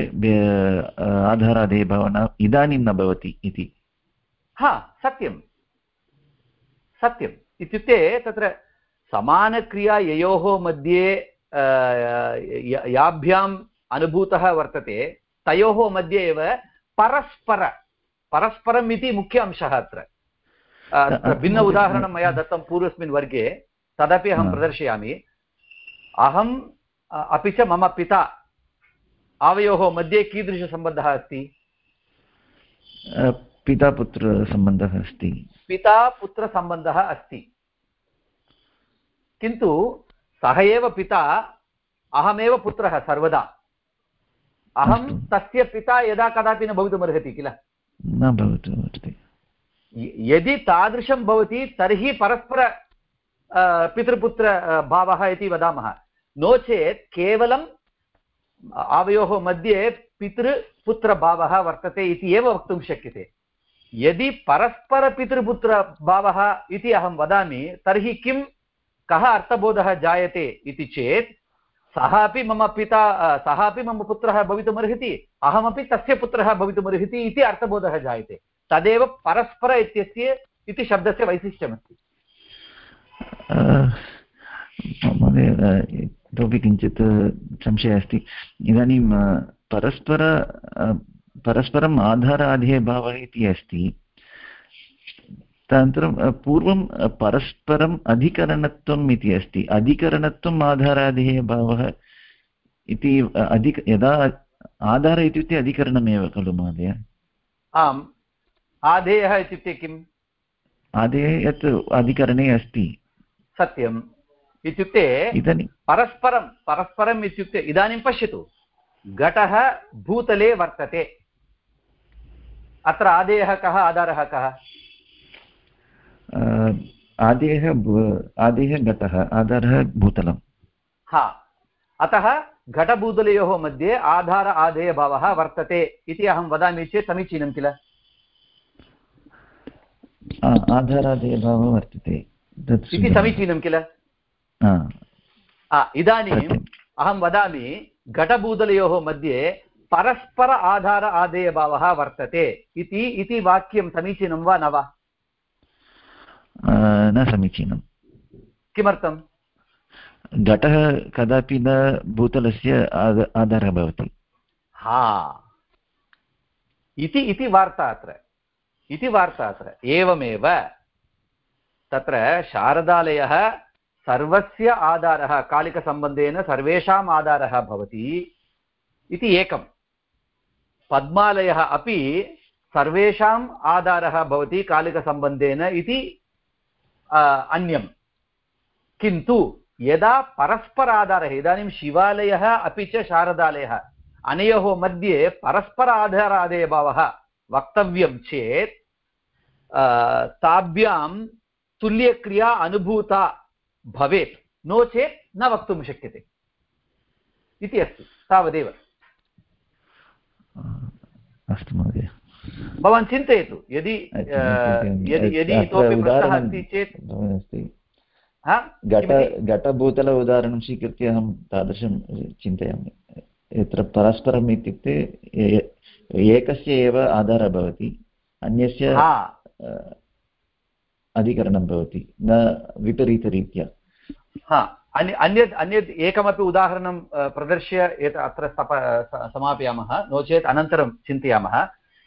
आधारादेः भावना इदानीं न भवति इति हा सत्यं। सत्यम्। इत्युक्ते तत्र समानक्रिया ययोः मध्ये याभ्याम् अनुभूतः वर्तते। तयोः मध्ये एव परस्पर परस्परम् इति मुख्य अंशः अत्र। भिन्न उदाहरणं मया दत्तं पूर्वस्मिन् वर्गे। तदपि अहं प्रदर्शयामि। अहम् अपि च मम पिता आवयोः मध्ये कीदृशसम्बन्धः अस्ति? पितापुत्रसम्बन्धः अस्ति। पिता पुत्रसम्बन्धः अस्ति। किन्तु सः एव पिता अहमेव पुत्रः सर्वदा। अहं तस्य पिता यदा कदापि न भवितुमर्हति किल? न भवतु यदि तादृशं भवति तर्हि परस्पर पितृपुत्रभावः इति वदामः। नो चेत् केवलम् आवयोः मध्ये पितृपुत्रभावः वर्तते इति एव वक्तुं शक्यते। यदि परस्परपितृपुत्रभावः इति अहं वदामि, तर्हि किं, कः अर्थबोधः जायते इति चेत्, सः अपि मम पिता सः अपि मम पुत्रः भवितुमर्हति, अहमपि तस्य पुत्रः भवितुमर्हति इति अर्थबोधः जायते। तदेव परस्पर इत्यस्य, इति शब्दस्य वैशिष्ट्यमस्ति। इतोपि किञ्चित् संशयः अस्ति। इदानीं परस्पर परस्परम् आधाराध्यभावः इति अस्ति। तदनन्तरं पूर्वं परस्परम् अधिकरणत्वम् इति अस्ति। अधिकरणत्वम् आधारादेः भावः इति अधिक यदा आधार इत्युक्ते अधिकरणमेव खलु महोदय? आम्। आधेयः इत्युक्ते किम्? आधेयः यत् अधिकरणे अस्ति। सत्यम्। इत्युक्ते इदानीं परस्परं परस्परम् इत्युक्ते इदानीं पश्यतु। घटः भूतले वर्तते। अत्र आदेयः कः आधारः कः? आदेयः आदेयः घटः आधारः भूतलं। हा। अतः घटभूतलयोः मध्ये आधार आधेयभावः वर्तते इति अहं वदामि चेत् समीचीनं किल? आधारादेयभावः वर्तते। इति समीचीनं किल? इदानीम् अहं वदामि घटभूतलयोः मध्ये परस्पर आधार आदेयभावः वर्तते। इति इति वाक्यं समीचीनं वा न वा? न समीचीनं किमर्थं घटः कदापि न भूतलस्य आधारः भवति। हा। इति इति वार्ता अत्र। इति वार्ता अत्र। एवमेव तत्र शारदालयः सर्वस्य आधारः कालिकसम्बन्धेन सर्वेषाम् आधारः भवति इति एकं पद्मालयः अपि सर्वेषाम् आधारः भवति कालिकसम्बन्धेन इति अन्यं किन्तु यदा परस्पराधारः, इदानीं शिवालयः अपि च शारदालयः, अनयोः मध्ये परस्पर आधारादेभावः वक्तव्यं चेत् ताभ्यां तुल्यक्रिया अनुभूता भवेत्। नो चेत् न वक्तुं शक्यते। इति अस्ति। तावदेव। अस्तु महोदय। भवान् चिन्तयतु यदि यदि इतोपि प्रश्नः अस्ति चेत् घट घटभूतल उदाहरणं स्वीकृत्य अहं तादृशं चिन्तयामि। यत्र परस्परम् इत्युक्ते एकस्य एव आधारः भवति अन्यस्य अधिकरणं भवति न विपरीतरीत्या। अन्य अन्यत् अन्यत् एकमपि उदाहरणं प्रदर्श्य एत अत्र समापयामः। नो चेत् अनन्तरं चिन्तयामः।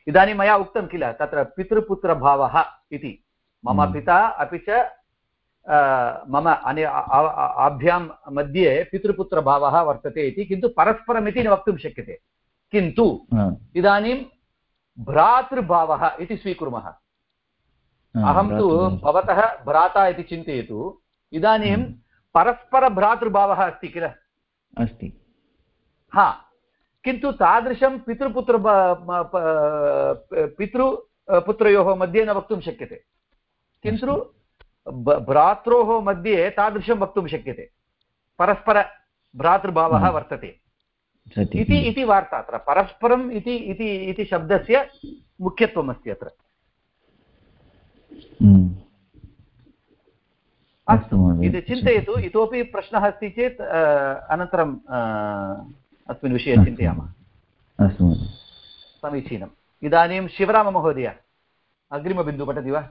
इदानीं मया उक्तं किल? तत्र पितृपुत्रभावः इति। मम हम्म। पिता अपि च मम अन्य आभ्यां मध्ये पितृपुत्रभावः वर्तते इति किन्तु परस्परमिति न वक्तुं शक्यते। किन्तु इदानीं भ्रातृभावः इति स्वीकुर्मः। अहं तु भवतः भ्राता इति चिन्तयतु। इदानीं परस्परभ्रातृभावः अस्ति किल? अस्ति। हा किन्तु तादृशं पितृपुत्र पितृपुत्रयोः मध्ये न वक्तुं शक्यते। किन्तु भ्रात्रोः मध्ये तादृशं वक्तुं शक्यते। परस्पर भ्रातृभावः वर्तते। इति इति वार्ता अत्र। परस्परम् इति इति इति शब्दस्य मुख्यत्वमस्ति अत्र। अस्तु इति चिन्तयतु इतोपि प्रश्नः अस्ति चेत् अनन्तरं अस्मिन् विषये चिन्तयामः। अस्तु समीचीनम्। इदानीं शिवराममहोदय अग्रिमबिन्दुः पठति वा?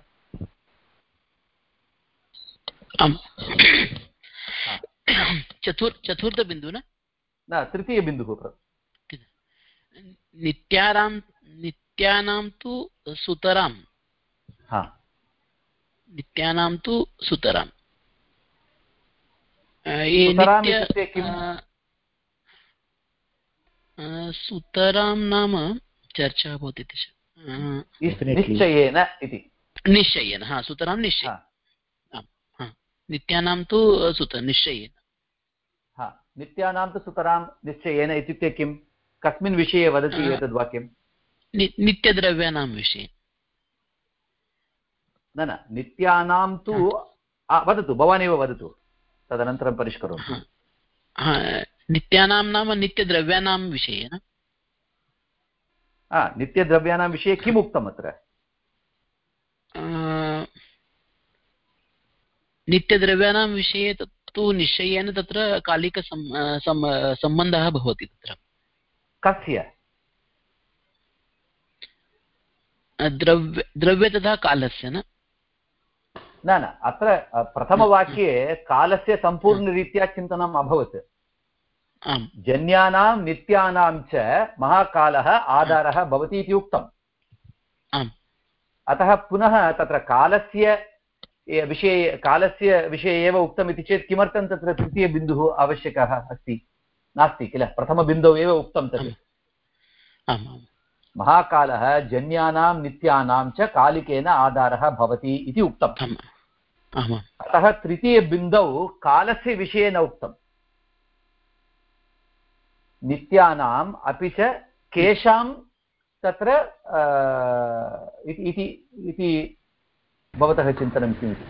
आम्। चतुर् चतुर्थबिन्दुः न न तृतीयबिन्दुः नित्यानां नित्यानां तु सुतरां नित्यानां तु सुतरां सुतरां नाम चर्चा भवति निश्चयेन इति। निश्चयेन हा सुतरां निश्चय नित्यानां तु सुत निश्चयेन। हा नित्यानां तु सुतरां निश्चयेन इत्युक्ते किं कस्मिन् विषये वदति एतद् वाक्यं? नित्यद्रव्याणां विषये। न न नित्यानां तु वदतु भवानेव वदतु। तदनन्तरं परिष्करोतु नित्यानां नाम नित्यद्रव्याणां विषये न नित्यद्रव्याणां विषये किम् उक्तम् अत्र नित्यद्रव्याणां विषये तु निश्चयेन तत्र कालिकसम् सम्बन्धः भवति तत्र कस्य द्रव्य द्रव्य तथा कालस्य न न न अत्र प्रथमवाक्ये कालस्य सम्पूर्णरीत्या चिन्तनम् अभवत्। जन्यानां नित्यानां च महाकालः आधारः भवति इति उक्तम्। अतः पुनः तत्र कालस्य विषये कालस्य विषये एव उक्तम् इति चेत् किमर्थं तत्र तृतीयबिन्दुः आवश्यकः अस्ति? नास्ति किल? प्रथमबिन्दौ एव उक्तं तत्। महाकालः जन्यानां नित्यानां च कालिकेन आधारः भवति इति उक्तम्। अतः तृतीयबिन्दौ कालस्य विषये न उक्तम् नित्यानाम् अपि च केषां तत्र इति भवतः चिन्तनं किमिति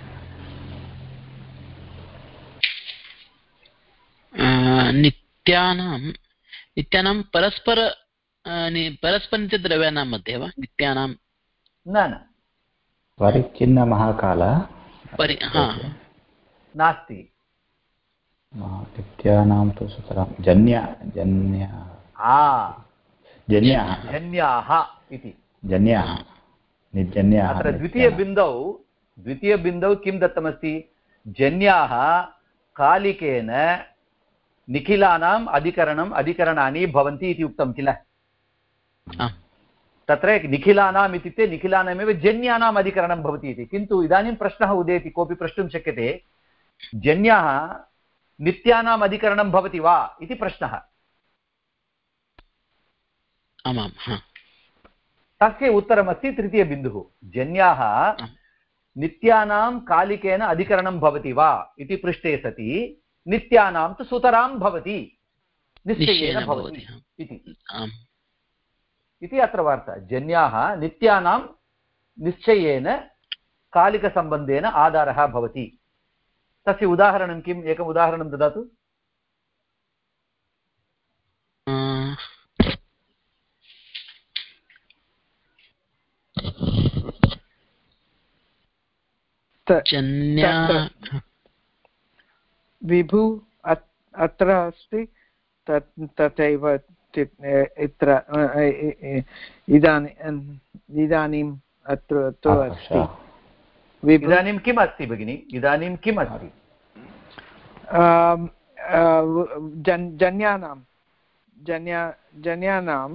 नित्यानां नित्यानां परस्पर परस्परनित्यद्रव्याणां मध्ये वा नित्यानां न न परिच्छिन्नमहाकाल परि नास्ति नित्यानां तु सुतरां। जन्य जन्य। जन्याः। जन्याः इति। जन्याः। निर्जन्याः अत्र द्वितीयबिन्दौ द्वितीयबिन्दौ किं दत्तमस्ति? जन्याः कालिकेन निखिलानाम् अधिकरणम् अधिकरणानि भवन्ति इति उक्तं किल? तत्र निखिलानाम् इत्युक्ते निखिलानामेव जन्यानाम् अधिकरणं भवति इति। किन्तु इदानीं प्रश्नः उदेति कोऽपि प्रष्टुं शक्यते। जन्याः नित्यानाम् अधिकरणं भवति वा इति प्रश्नः। आमां तस्य उत्तरमस्ति तृतीयबिन्दुः। जन्याः नित्यानां कालिकेन अधिकरणं भवति वा इति पृष्टे सति नित्यानां तु सुतरां भवति। निश्चयेन भवति इति। इति अत्र वार्ता। जन्याः नित्यानां निश्चयेन कालिकसम्बन्धेन आधारः भवति। तस्य उदाहरणं किम्? एकम् उदाहरणं ददातु। विभु अत्र अस्ति। तत् तथैव इत्र इदानीम् इदानीम् अत्र तु अस्ति। इदानीं किम् अस्ति भगिनि? इदानीं किम् अस्ति? जन्यानां जन्या जन्यानां।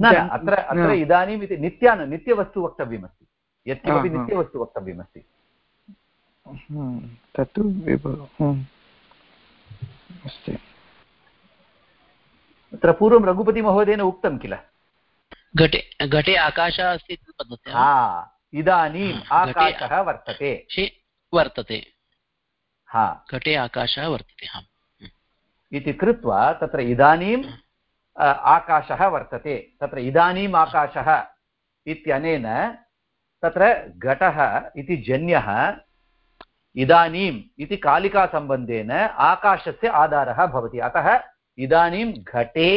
न अत्र अत्र इदानीम् इति नित्यान नित्यवस्तु वक्तव्यमस्ति। यत्किमपि नित्यवस्तु वक्तव्यमस्ति। तत्तु अस्ति। तत्र पूर्वं रघुपतिमहोदयेन उक्तं किल? घटे घटे आकाशः अस्ति हा इदानीम् आकाशः। वर्तते। वर्तते। हा। घटे आकाशः वर्तते इति कृत्वा तत्र इदानीम् आकाशः वर्तते। तत्र इदानीम् आकाशः इत्यनेन तत्र घटः इति जन्यः इदानीम् इति कालिकासम्बन्धेन आकाशस्य आधारः भवति। अतः इदानीं घटे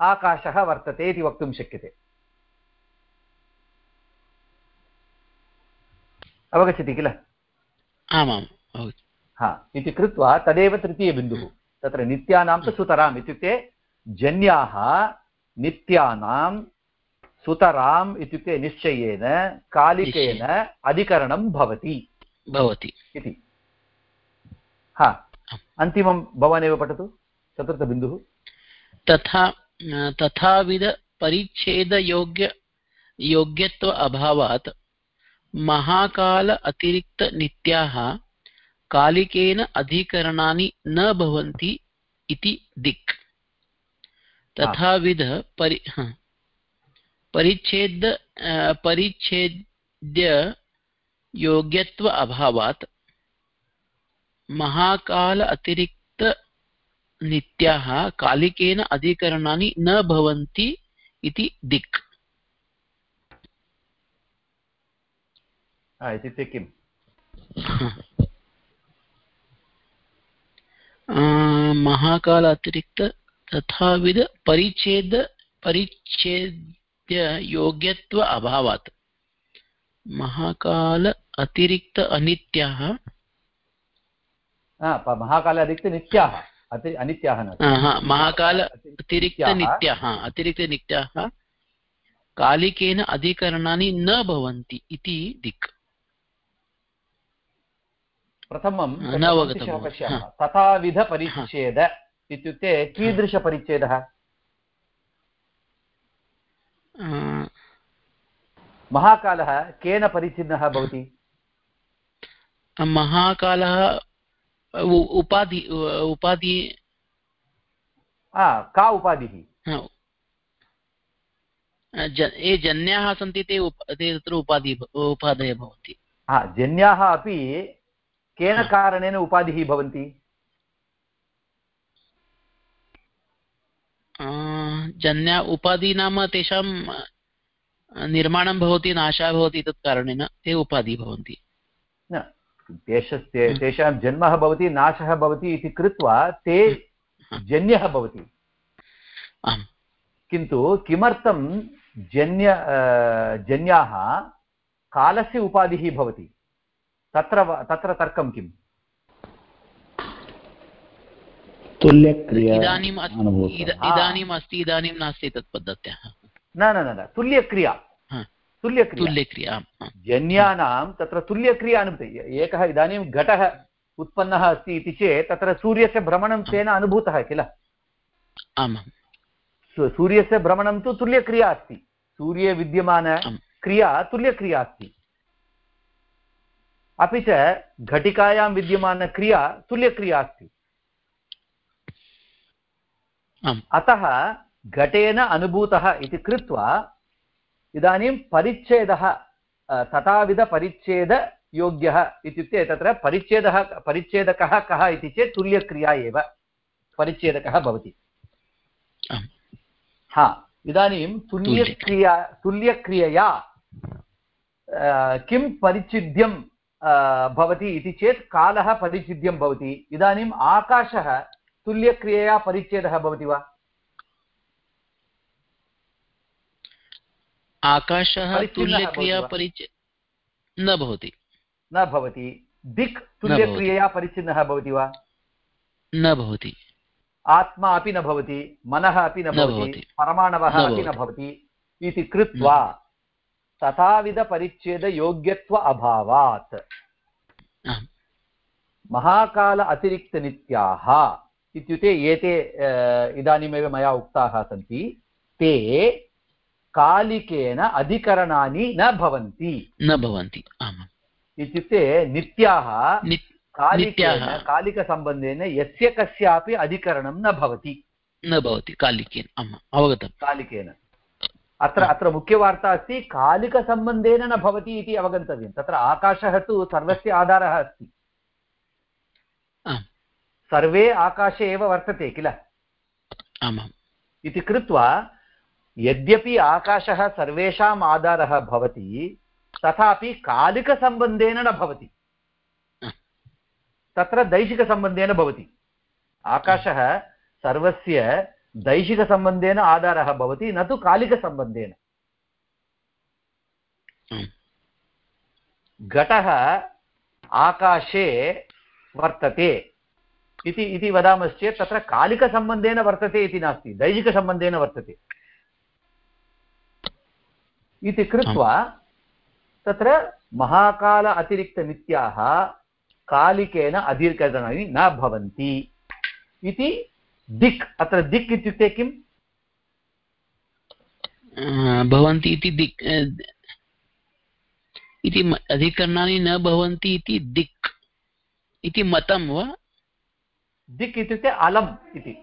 आकाशः वर्तते इति वक्तुं शक्यते। अवगच्छति किल? आमां हा इति कृत्वा तदेव तृतीयबिन्दुः तत्र नित्यानां तु सुतराम् इत्युक्ते जन्याः नित्यानां सुतराम् इत्युक्ते निश्चयेन कालिकेन अधिकरणं भवति। भवति। इति। हा। अन्तिमं भवानेव पठतु चतुर्थबिन्दुः। तथा तथाविधपरिच्छेदयोग्य योग्यत्व अभावात् महाकाल अतिरिक्तनित्याः कालिकेन अधिकरणानि न भवन्ति इति दिक्। तथाविध परि परिच्छेद परिच्छेद्य योग्यत्व अभावात् महाकाल अतिरिक्त नित्याः कालिकेन अधिकरणानि न भवन्ति इति दिक्। इत्युक्ते किम्? महाकाल अतिरिक्त तथाविध परिच्छेद परिच्छेद्य योग्यत्व अभावात्। महाकाल अतिरिक्त अनित्याः। महाकाल अतिरिक्त नित्याः। अनित्याः महाकाल अतिरिक्तनित्याः अतिरिक्तनित्याः कालिकेन अधिकरणानि न भवन्ति इति दिक्। प्रथमं न तथाविधपरिच्छेद इत्युक्ते कीदृशपरिच्छेदः? महाकालः केन परिच्छिन्नः भवति? महाकालः उपाधि उपाधि का उपाधिः? ये जन्याः सन्ति ते ते तत्र उपाधि उपाधयः भवन्ति। हा जन्याः अपि केन कारणेन उपाधिः भवन्ति? जन्या उपाधि नाम तेषां निर्माणं भवति नाशः भवति तत् कारणेन ते उपाधि भवन्ति। तेषस्य तेषां जन्मः भवति नाशः भवति इति कृत्वा ते जन्यः भवति। किन्तु किमर्थं जन्य जन्याः कालस्य उपाधिः भवति? तत्र तत्र तर्कं किम्? तुल्यक्रिया इदानीम् अस्ति इदानीं नास्ति तत् पद्धत्याः। न न न तुल्यक्रिया। तुल्यक्रिया। जन्यानां तत्र तुल्यक्रिया अनुभूति एकः इदानीं घटः उत्पन्नः अस्ति इति चेत् तत्र सूर्यस्य भ्रमणं तेन अनुभूतः किल? आमां सूर्यस्य भ्रमणं तु तुल्यक्रिया अस्ति। सूर्ये विद्यमानक्रिया तुल्यक्रिया अस्ति। अपि च घटिकायां विद्यमानक्रिया तुल्यक्रिया अस्ति। अतः घटेन अनुभूतः इति कृत्वा इदानीं परिच्छेदः तथाविधपरिच्छेदयोग्यः इत्युक्ते तत्र परिच्छेदः परिच्छेदकः कः इति चेत् तुल्यक्रिया एव परिच्छेदकः भवति। हा इदानीं तुल्यक्रिया तुल्यक्रियया किं परिच्छिद्यं भवति इति चेत् कालः परिच्छिद्यं भवति। इदानीम् आकाशः तुल्यक्रियया परिच्छेदः भवति वा? आकाशः तुल्यक्रिया परिचय न भवति। न भवति। दिक् तुल्यक्रियया परिच्छिन्नः भवति वा? न भवति। आत्मा अपि न भवति मनः अपि न भवति परमाणवः अपि न भवति। इति कृत्वा तथाविधपरिच्छेदयोग्यत्व अभावात् महाकाल अतिरिक्तनित्याः इत्युक्ते एते इदानीमेव मया उक्ताः सन्ति ते कालिकेन अधिकरणानि न भवन्ति। न भवन्ति। आमाम्। इत्युक्ते नित्याः कालिकेन कालिकसम्बन्धेन यस्य कस्यापि अधिकरणं न भवति। न भवति। कालिकेन। अवगतं कालिकेन। अत्र अत्र मुख्यवार्ता अस्ति कालिकसम्बन्धेन न भवति इति अवगन्तव्यं। तत्र आकाशः तु सर्वस्य आधारः अस्ति। सर्वे आकाशे एव वर्तते किल? आमाम्। इति कृत्वा यद्यपि आकाशः सर्वेषाम् आधारः भवति, तथापि कालिकसम्बन्धेन न भवति। तत्र दैशिकसम्बन्धेन भवति। आकाशः सर्वस्य दैशिकसम्बन्धेन आधारः भवति, न तु कालिकसम्बन्धेन। घटः आकाशे वर्तते इति इति वदामश्चेत् तत्र कालिकसम्बन्धेन वर्तते इति नास्ति, दैशिकसम्बन्धेन वर्तते। इति कृत्वा तत्र महाकाल अतिरिक्तनित्याः कालिकेन अधीर्करणानि न भवन्ति। इति दिक् अत्र दिक् इत्युक्ते किम्? भवन्ति इति दिक् इति अधिकरणानि न भवन्ति इति दिक्। इति मतं वा? दिक् इत्युक्ते अलम् इति।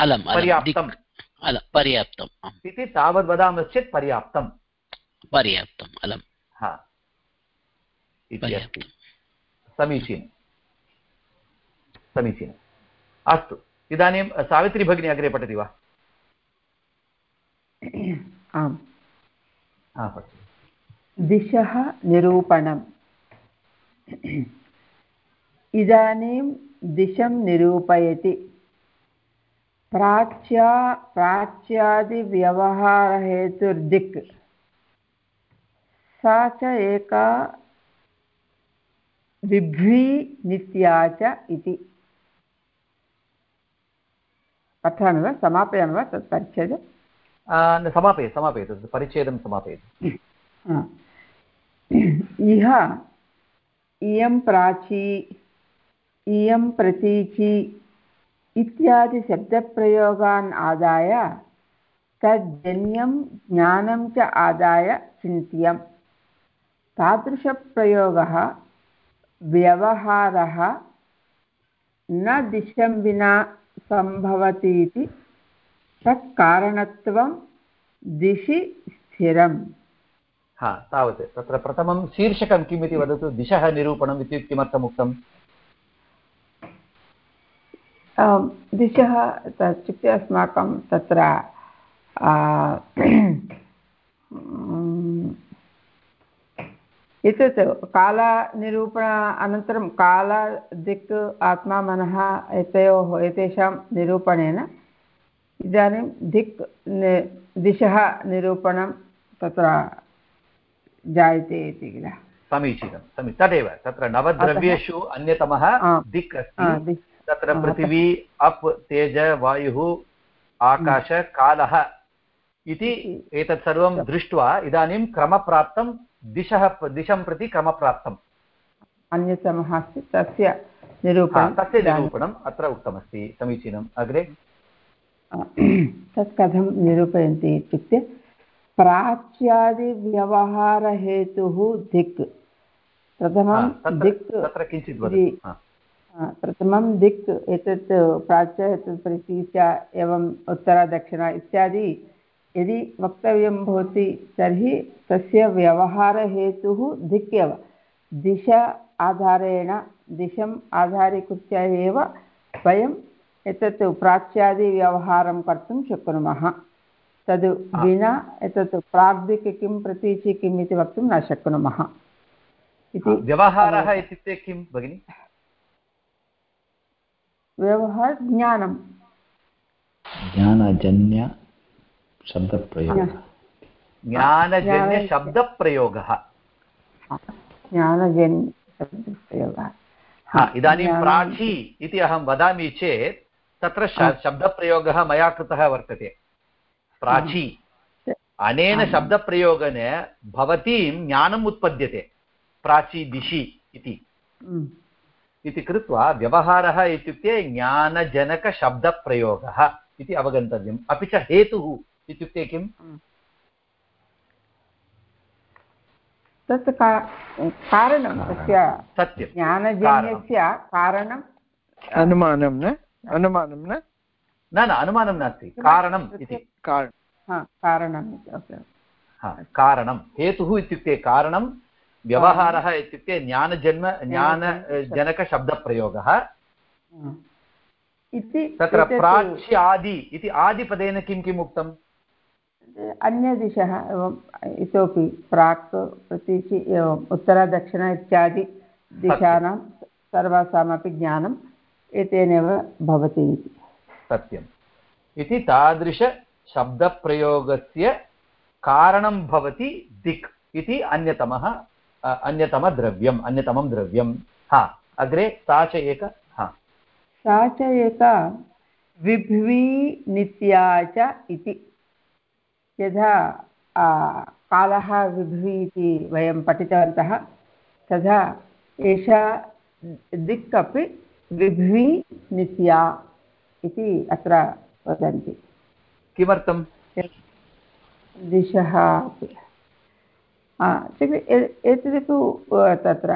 अलम् पर्याप्तम्। पर्याप्तम् इति तावद् वदामश्चेत् पर्याप्तम्। पर्याप्तम् अलम्। हा। इति अस्ति समीचीनं। समीचीनम् अस्तु। इदानीं सावित्री भगिनी अग्रे पठति वा? आम्। दिशः निरूपणम्। इदानीं दिशं निरूपयति। प्राच्या प्राच्यादिव्यवहारहेतुर्दिक्। सा च एका विभ्री नित्या च इति। पठामि वा समापयामि वा तत् परिच्छेदं। समापय समापयतु परिच्छेदं समापयतु। इह इयं प्राची इयं प्रतीची इत्यादिशब्दप्रयोगान् आदाय तज्जन्यं ज्ञानं च आदाय चिन्त्यम्। तादृशप्रयोगः व्यवहारः न दिशं विना सम्भवति इति तत्कारणत्वं दिशि स्थिरम्। हा तावत् तत्र प्रथमं शीर्षकं किम् इति वदतु? दिशः निरूपणम् इत्युक्ते किमर्थम् उक्तम् दिशः इत्युक्ते अस्माकं तत्र एतत् कालनिरूपण अनन्तरं काल दिक् आत्मा मनः एतयोः एतेषां निरूपणेन इदानीं दिक् दिशः निरूपणं तत्र जायते इति किल। समीचीनं समीचीनं। तदेव तत्र नवद्रव्येषु अन्यतमः दिक् अस्ति। तत्र पृथिवी अप् तेज वायुः आकाश कालः इति एतत् सर्वं दृष्ट्वा इदानीं क्रमप्राप्तं दिशः दिशं प्रति क्रमप्राप्तम्। अन्यतमः अस्ति तस्य निरूपणं तस्य निरूपणम् अत्र उक्तमस्ति समीचीनम्। अग्रे? तत् कथं निरूपयन्ति इत्युक्ते प्राच्यादिव्यवहारहेतुः दिक्। प्रथमं दिक् तत्र किञ्चित् प्रथमं दिक् एतत् प्राच्य एतत् प्रतीच्या एवम् उत्तरदक्षिणा इत्यादि यदि वक्तव्यं भवति तर्हि तस्य व्यवहारहेतुः दिक् एव दिश आधारेण दिशम् आधारीकृत्य एव वयम् एतत् प्राच्यादिव्यवहारं कर्तुं शक्नुमः। तद् विना एतत् प्राग्दिक् किं प्रतीचि किम् इति वक्तुं न शक्नुमः। इति व्यवहारः इत्युक्ते किं भगिनि? व्यवहार ज्ञानं ज्ञानजन्य शब्दप्रयोगः। ज्ञानजन्यशब्दप्रयोगः ज्ञानजन्यशब्दप्रयोगः इदानीं प्राची इति अहं वदामि चेत् तत्र शब्दप्रयोगः मया कृतः वर्तते। प्राची। अनेन शब्दप्रयोगेन भवतीं ज्ञानम् उत्पद्यते। प्राची दिशि इति। इति कृत्वा व्यवहारः इत्युक्ते ज्ञानजनकशब्दप्रयोगः इति अवगन्तव्यम्। अपि च हेतुः। इत्युक्ते किम्? तत् कारणं तस्य सत्यं। ज्ञानजन्यस्य कारणम्। अनुमानं न? अनुमानं न? न न अनुमानं नास्ति। कारणम् इति। कारणम्। कारणं हेतुः इत्युक्ते कारणं व्यवहारः इत्युक्ते ज्ञानजन्म ज्ञानजनकशब्दप्रयोगः तत्र प्राच्यादि इति आदिपदेन किं किम् उक्तम्? अन्यदिशः एवम् इतोपि प्राक् प्रतीचि एवम् उत्तरदक्षिण इत्यादि दिशानां सर्वासामपि ज्ञानम् एतेनैव भवति इति। सत्यम्। इति तादृशशब्दप्रयोगस्य कारणं भवति दिक् इति अन्यतमः अन्यतमद्रव्यम् अन्यतमं द्रव्यं हा अग्रे सा च एक हा। सा च एका विभ्वी नित्या च इति। यथा कालः विभ्वी इति वयं पठितवन्तः तथा एषा दिक् अपि विभ्वी नित्या इति अत्र वदन्ति। किमर्थं दिशः अपि। एतत् तु तत्र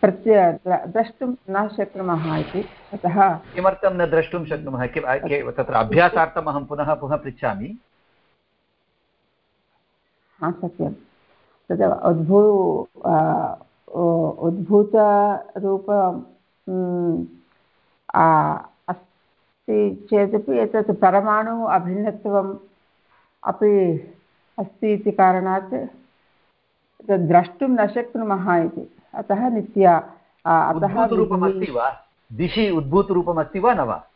प्रत्य द्रष्टुं न शक्नुमः इति। अतः किमर्थं न द्रष्टुं शक्नुमः? तत्र अभ्यासार्थम् अहं पुनः पुनः पृच्छामि। हा सत्यं तद् उद्भू उद्भूतरूप अस्ति चेदपि एतत् परमाणु अभिन्नत्वम् अपि अस्ति इति कारणात् तद् द्रष्टुं न शक्नुमः इति। अतः नित्या अतः रूपमस्ति वा? दिशि उद्भूतरूपमस्ति वा न वा?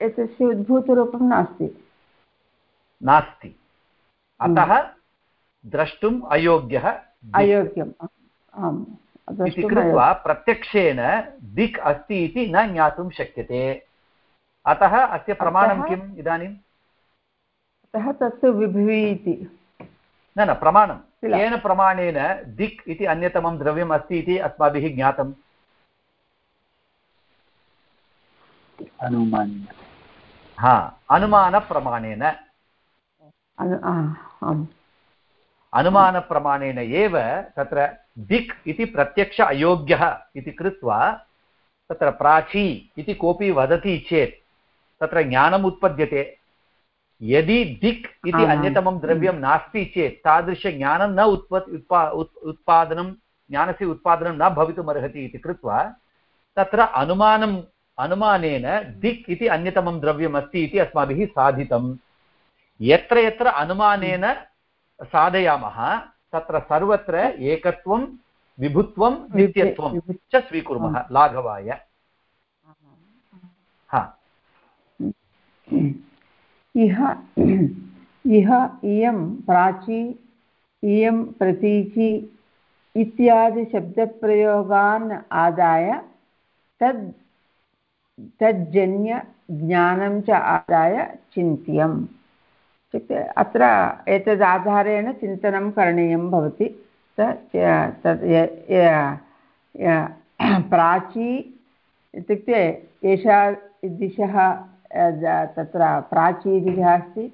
एतस्य उद्भूतरूपं नास्ति। नास्ति। अतः द्रष्टुम् अयोग्यः अयोग्यम्। आम्। इति कृत्वा प्रत्यक्षेण दिक् अस्ति इति न ज्ञातुं शक्यते। अतः अस्य प्रमाणं किम् इदानीम् अतः तत्तु विभ्वी इति। न न प्रमाणं केन प्रमाणेन दिक् इति अन्यतमं द्रव्यम् अस्ति इति अस्माभिः ज्ञातम् हा अनुमानप्रमाणेन अनुमानप्रमाणेन एव तत्र दिक् इति प्रत्यक्ष अयोग्यः इति कृत्वा तत्र प्राची इति कोऽपि वदति चेत् तत्र ज्ञानम् उत्पद्यते यदि दिक् इति अन्यतमं द्रव्यं नास्ति चेत् तादृशज्ञानं न उत्प उत्पा उत्पादनं ज्ञानस्य उत्पादनं न भवितुमर्हति इति कृत्वा तत्र अनुमानम् अनुमानेन दिक् इति अन्यतमं द्रव्यम् अस्ति इति अस्माभिः साधितं यत्र यत्र अनुमानेन साधयामः तत्र सर्वत्र एकत्वं विभुत्वं नित्यत्वं च स्वीकुर्मः लाघवाय। हा। इह इह इयं प्राची, इयं प्रतीचि इत्यादिशब्दप्रयोगान् आदाय, तद् तज्जन्यज्ञानं च आदाय चिन्त्यम्। इत्युक्ते अत्र एतदाधारेण चिन्तनं करणीयं भवति। तत् प्राची इत्युक्ते एषा दिशः तत्र प्राची दिशः अस्ति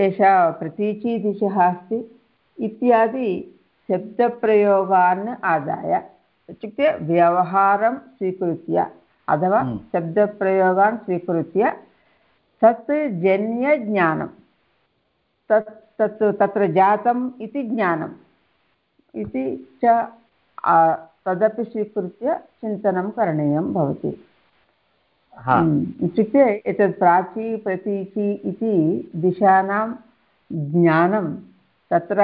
एषा प्रतीची दिशः अस्ति इत्यादि शब्दप्रयोगान् आदाय इत्युक्ते व्यवहारं स्वीकृत्य अथवा हम्म। शब्दप्रयोगान् स्वीकृत्य तत् जन्यज्ञानं तत् तत् तत्र जातम् इति ज्ञानम् इति च तदपि स्वीकृत्य चिन्तनं करणीयं भवति हम्म, इत्युक्ते एतत् प्राची प्रतीची इति दिशानां ज्ञानं तत्र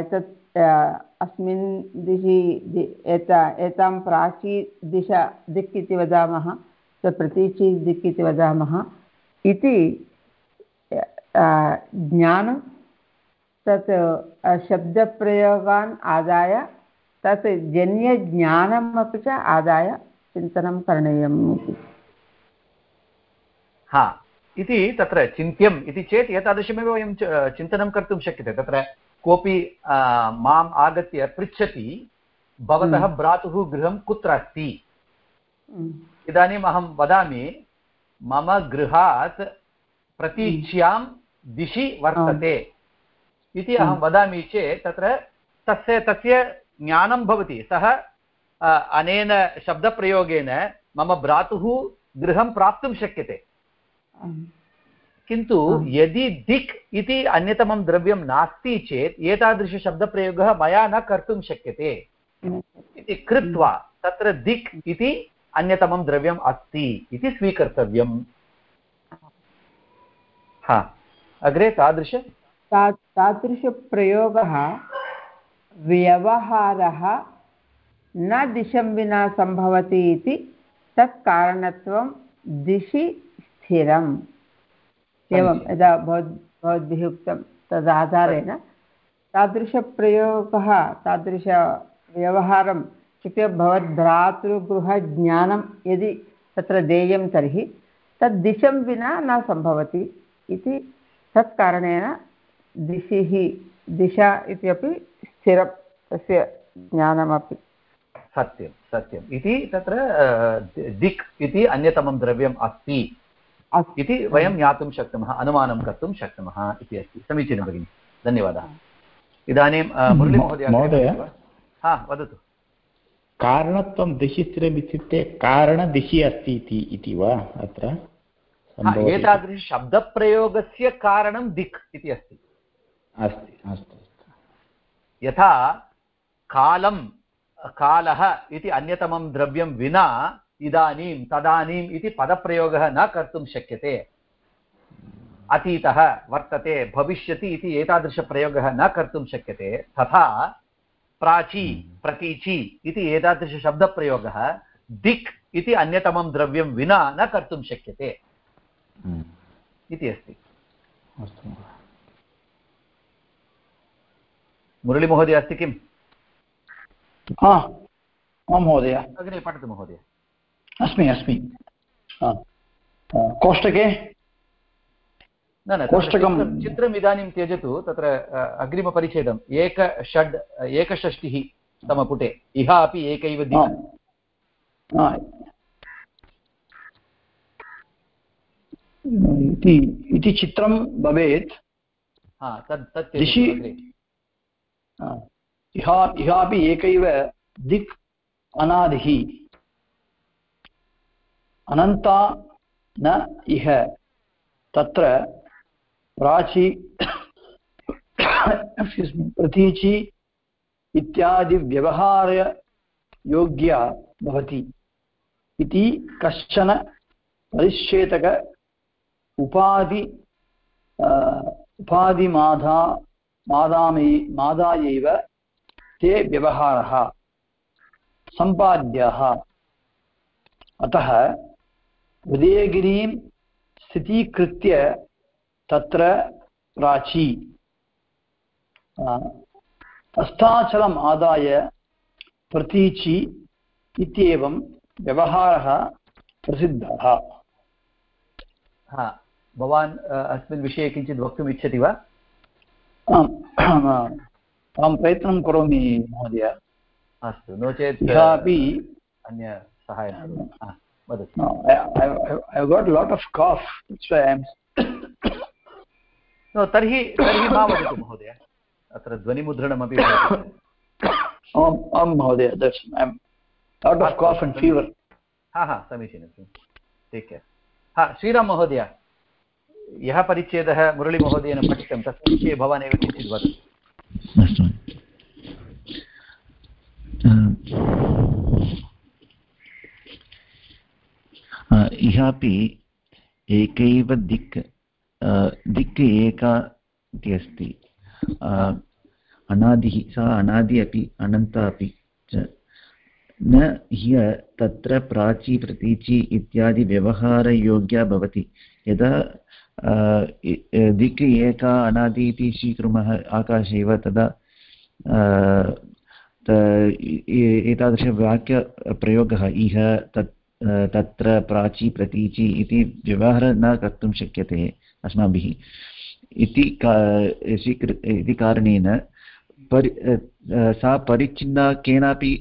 एतत् अस्मिन् दिशि एता एतां प्राची दिशा दिक् इति वदामः प्रतीची दिक् इति वदामः इति ज्ञानं तत् शब्दप्रयोगान् आदाय तत् जन्यज्ञानमपि च आदाय चिन्तनं करणीयम् इति। हा इति तत्र चिन्त्यम् इति चेत् एतादृशमेव वयं चिन्तनं कर्तुं शक्यते तत्र कोऽपि माम् आगत्य पृच्छति भवतः हम्म। भ्रातुः गृहं कुत्र अस्ति हम्म। इदानीम् अहं वदामि मम गृहात् प्रतीच्यां दिशि वर्तते इति अहं हम्म। वदामि चेत् तत्र तस्य तस्य ज्ञानं भवति सः अनेन शब्दप्रयोगेन मम भ्रातुः गृहं प्राप्तुं शक्यते किन्तु यदि दिक् इति अन्यतमं द्रव्यं नास्ति चेत् एतादृशशब्दप्रयोगः मया न कर्तुं शक्यते। इति कृत्वा तत्र दिक् इति अन्यतमं द्रव्यम् अस्ति इति स्वीकर्तव्यम्। हा। अग्रे तादृश? ता तादृशप्रयोगः व्यवहारः न दिशं विना सम्भवति इति तत् कारणत्वं दिशि स्थिरम्। एवं यदा भवद् भवद्भिः उक्तं तदाधारेण तादृशप्रयोगः तादृशव्यवहारं इत्युक्ते भवद्भ्रातृगृहज्ञानं यदि तत्र देयं तर्हि तद् दिशं विना न सम्भवति इति तत्कारणेन दिशिः दिशा इत्यपि स्थिरं तस्य ज्ञानमपि। सत्यं सत्यम्। इति तत्र दिक् इति अन्यतमं द्रव्यम् अस्ति। इति वयं ज्ञातुं शक्नुमः अनुमानं कर्तुं शक्नुमः इति अस्ति। समीचीनं भगिनि धन्यवादः। इदानीं मुरळीमहोदय महोदय। हा वदतु। कारणत्वं दिशि स्थिरम् इत्युक्ते कारणदिशि अस्ति इति वा अत्र? एतादृशशब्दप्रयोगस्य कारणं दिक् इति अस्ति अस्ति अस्तु। यथा कालं कालः इति अन्यतमं द्रव्यं विना इदानीं तदानीम् इति पदप्रयोगः न कर्तुं शक्यते। अतीतः वर्तते भविष्यति इति एतादृशप्रयोगः न कर्तुं शक्यते। तथा प्राची प्रतीची इति एतादृशशब्दप्रयोगः दिक् इति अन्यतमं द्रव्यं विना न कर्तुं शक्यते। हम्म। इति अस्ति। अस्तु मुरळीमहोदय अस्ति किम्? आं महोदय। अग्रे पठतु महोदय। अस्मि अस्मि कोष्टके न न कोष्टकं चित्रम् इदानीं त्यजतु तत्र अग्रिमपरिच्छेदम्। एक षड् एकषष्टिः तमपुटे। इह अपि एकैव इति चित्रं भवेत्। दिशि इह इहापि एकैव दिक् अनादिः। अनन्ता न इह। तत्र प्राची प्रतीचि इत्यादिव्यवहारयोग्या भवति इति कश्चन परिच्छेदक उपाधि उपाधिमाधा मादामै मादायैव ते व्यवहारः, सम्पाद्यः। अतः उदयगिरीं स्थितीकृत्य तत्र प्राची अस्ताचलम् आदाय प्रतीचि इत्येवं व्यवहारः प्रसिद्धः। हा भवान् अस्मिन् विषये किञ्चित् वक्तुम् इच्छति वा? अहं प्रयत्नं करोमि महोदय। अस्तु नो चेत् अपि अन्य सहायं वदतु No, I, I, I've got a lot of cough. That's why I'm. no, तर्हि तर्हि मा वदतु महोदय अत्र ध्वनिमुद्रणमपि आम् आं महोदय out of cough and fever. हा हा समीचीनं टेक् केर् हा श्रीराम् महोदय यः परिच्छेदः मुरळीमहोदयेन पठितं तस्मिन् विषये भवान् एव किञ्चित् वदतु अस्तु इहापि एकैव दिक् दिक् एका इति अस्ति। अनादिः, सा अनादि अपि अनन्ता अपि च। न ह्य तत्र प्राची, प्रतीची इत्यादि व्यवहारयोग्या भवति। यदा दिक् एका अनादि इति स्वीकुर्मः आकाशे एव, तदा एतादृशवाक्यप्रयोगः, इह, तत् तत्र प्राची प्रतीचि इति व्यवहारः न कर्तुं शक्यते अस्माभिः। इति का इति कारणेन परि सा परिच्छिन्ना केनापि